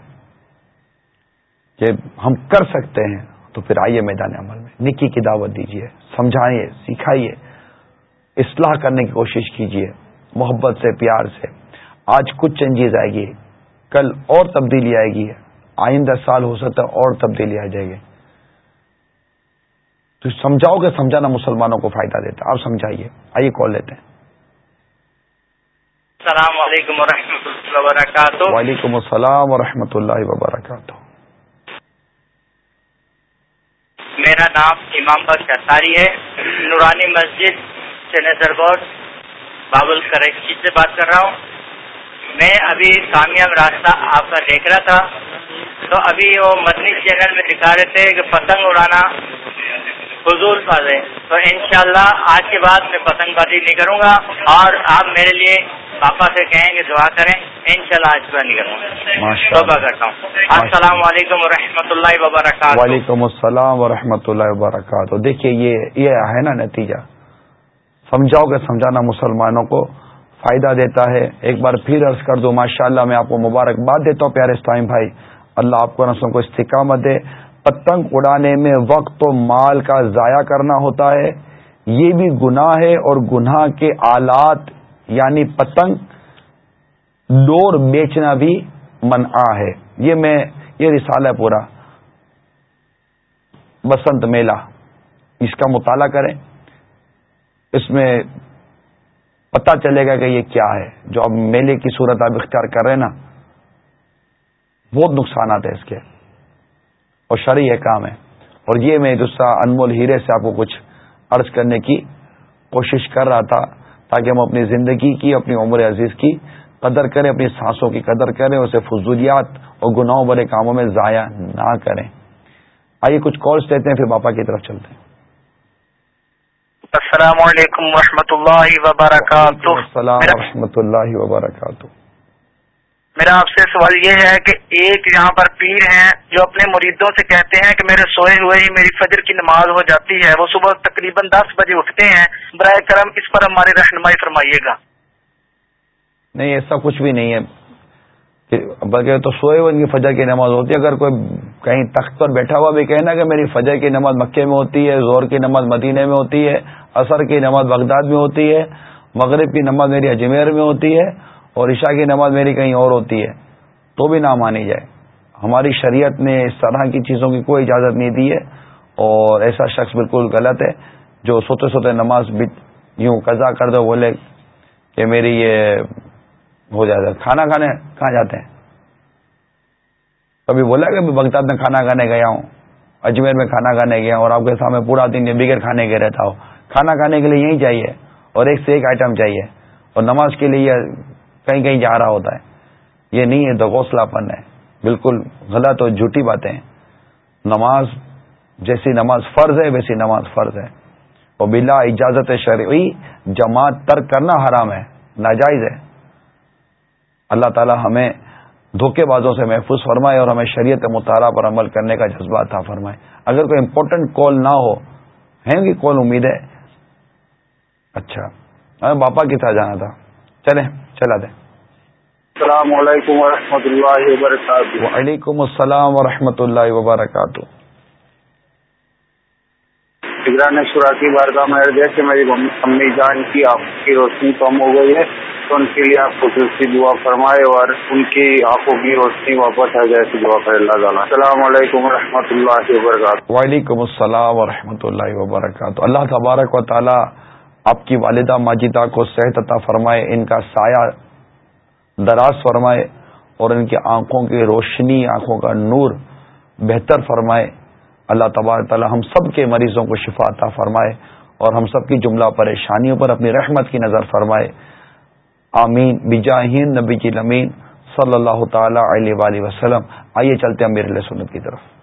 کہ ہم کر سکتے ہیں، تو پھر آئیے میدان عمل میں۔ نکی کی دعوت دیجیے سمجھائیے، سکھائیے۔ اصلاح کرنے کی کوشش کیجیے محبت سے، پیار سے۔ آج کچھ چینجز آئے گی۔ کل اور تبدیلی آئے گی۔ آئندہ سال ہو سکتا ہے اور تبدیلی آ جائے گی۔ تو سمجھاؤ کہ سمجھانا مسلمانوں کو فائدہ دیتا آپ سمجھائیے۔ آئیے کال لیتے ہیں۔ السلام علیکم و اللہ وبرکاتہ۔ وعلیکم السلام و اللہ وبرکاتہ۔ میرا نام امام بخش اثاری ہے۔ نورانی مسجد سینیٹر بورڈ بابل کریکچی سے بات کر رہا ہوں۔ میں ابھی کامیاب راستہ آپ کا دیکھ رہا تھا۔ تو ابھی وہ مدنی چینل میں دکھا رہے تھے کہ پتنگ اڑانا حضور بازے تو انشاءاللہ آج کے بعد میں پتنگ بازی نہیں کروں گا اور آپ میرے لیے پاپا سے کہیں گے دعا کریں۔ انشاءاللہ آج کے بعد نہیں کروں گا۔ توبہ کرتا ہوں۔ السلام علیکم و اللہ وبرکاتہ۔ وعلیکم السلام و اللہ وبرکاتہ۔ دیکھیے یہ یہ ہے نا نتیجہ۔ سمجھاؤ کہ سمجھانا مسلمانوں کو۔ فائدہ دیتا ہے۔ ایک بار پھر عرض کر دو ماشاء اللہ میں آپ کو مبارکباد دیتا ہوں پیارے اسلام بھائی۔ اللہ آپ کو نسلوں کو استقامت دے۔ پتنگ اڑانے میں وقت و مال کا ضائع کرنا ہوتا ہے۔ یہ بھی گناہ ہے اور گناہ کے آلات یعنی پتنگ، ڈور بیچنا بھی منع ہے۔ یہ میں، یہ رسالہ پورا۔ بسنت میلہ، اس کا مطالعہ کریں۔ اس میں پتہ چلے گا کہ یہ کیا ہے۔ جو اب میلے کی صورت آپ اختیار کر رہے ہیں نا، بہت نقصانات ہیں اس کے۔ اور شرعی ہے کام ہے اور یہ میں دوسرا انمول ہیرے سے آپ کو کچھ عرض کرنے کی کوشش کر رہا تھا، تاکہ ہم اپنی زندگی کی، اپنی عمر عزیز کی قدر کریں، اپنی سانسوں کی قدر کریں اسے فضولیات اور گناہوں بڑے کاموں میں ضائع نہ کریں۔ آئیے کچھ کالس دیتے ہیں، پھر باپا کی طرف چلتے ہیں۔ السلام علیکم و اللہ وبرکاتہ. السلام و اللہ وبرکاتہ. میرا آپ سے سوال یہ ہے کہ ایک یہاں پر پیر ہیں جو اپنے مریدوں سے کہتے ہیں کہ میرے سوئے ہوئے ہی میری فجر کی نماز ہو جاتی ہے وہ صبح تقریباً دس بجے اٹھتے ہیں۔ برائے کرم اس پر ہماری رہنمائی فرمائیے گا۔ نہیں ایسا کچھ بھی نہیں ہے۔ بلکہ تو سوئے ہوئے ان کی فجر کی نماز ہوتی ہے۔ اگر کوئی کہیں تخت پر بیٹھا ہوا بھی کہنا کہ میری فجر کی نماز مکے میں ہوتی ہے زور کی نماز مدینے میں ہوتی ہے، عصر کی نماز بغداد میں ہوتی ہے، مغرب کی نماز میری اجمیر میں ہوتی ہے اور عشاء کی نماز میری کہیں اور ہوتی ہے، تو بھی نہ مانی جائے۔ ہماری شریعت نے اس طرح کی چیزوں کی کوئی اجازت نہیں دی ہے اور ایسا شخص بالکل غلط ہے جو سوتے سوتے نماز یوں قضا کر دو بولے کہ میری یہ ہو جائے گا کھانا کھانے کہاں جاتے ہیں؟ کبھی بولا کہ بغداد میں کھانا کھانے گیا ہوں؟ اجمیر میں کھانا کھانے گیا ہوں اور آپ کے سامنے پورا دن بغیر کھانے کے رہتا ہو کھانا کھانے کے لیے یہی چاہیے اور ایک سے ایک آئٹم چاہیے۔ اور نماز کے لیے کہیں کہیں جا رہا ہوتا ہے۔ یہ نہیں ہے، تو حوصلہ پن ہے۔ بالکل غلط اور جھوٹی باتیں نماز جیسی نماز فرض ہے، ویسی نماز فرض ہے۔ اور بلا اجازت شرعی، جماعت ترک کرنا حرام ہے، ناجائز ہے۔ اللہ تعالی ہمیں دھوکے بازوں سے محفوظ فرمائے اور ہمیں شریعت مطالعہ پر عمل کرنے کا جذبہ تھا فرمائے۔ اگر کوئی امپورٹنٹ کال نہ ہو ہے کہ کال امید ہے؟ اچھا۔ ہمیں باپا کی طرح جانا تھا۔ چلیں چلا دیں۔ السلام علیکم و اللہ وبرکاتہ۔ وعلیکم السلام و اللہ وبرکاتہ۔ نگران شورا کی بارگاہ میں جیسے میری امی جان کی آپ کی روشنی کم ہو گئی ہے، تو ان کے لیے آپ کو دوسری دعا فرمائے اور ان کی آنکھوں کی روشنی واپس آ جائے دعا کرے اللہ تعالیٰ۔ السلام علیکم و اللہ وبرکاتہ۔ وعلیکم السلام و اللہ وبرکاتہ۔ اللہ تبارک و تعالیٰ آپ کی والدہ ماجدہ کو صحت عطا فرمائے، ان کا سایہ دراز فرمائے اور ان کی آنکھوں کی روشنی، آنکھوں کا نور بہتر فرمائے۔ اللہ تبار تعالی ہم سب کے مریضوں کو شفا عطا فرمائے اور ہم سب کی جملہ پریشانیوں پر اپنی رحمت کی نظر فرمائے۔ آمین۔ بجاہین نبی کی لمین، صلی اللہ تعالی علیہ وآلہ وسلم۔ آئیے چلتے ہیں میرے سنت کی طرف۔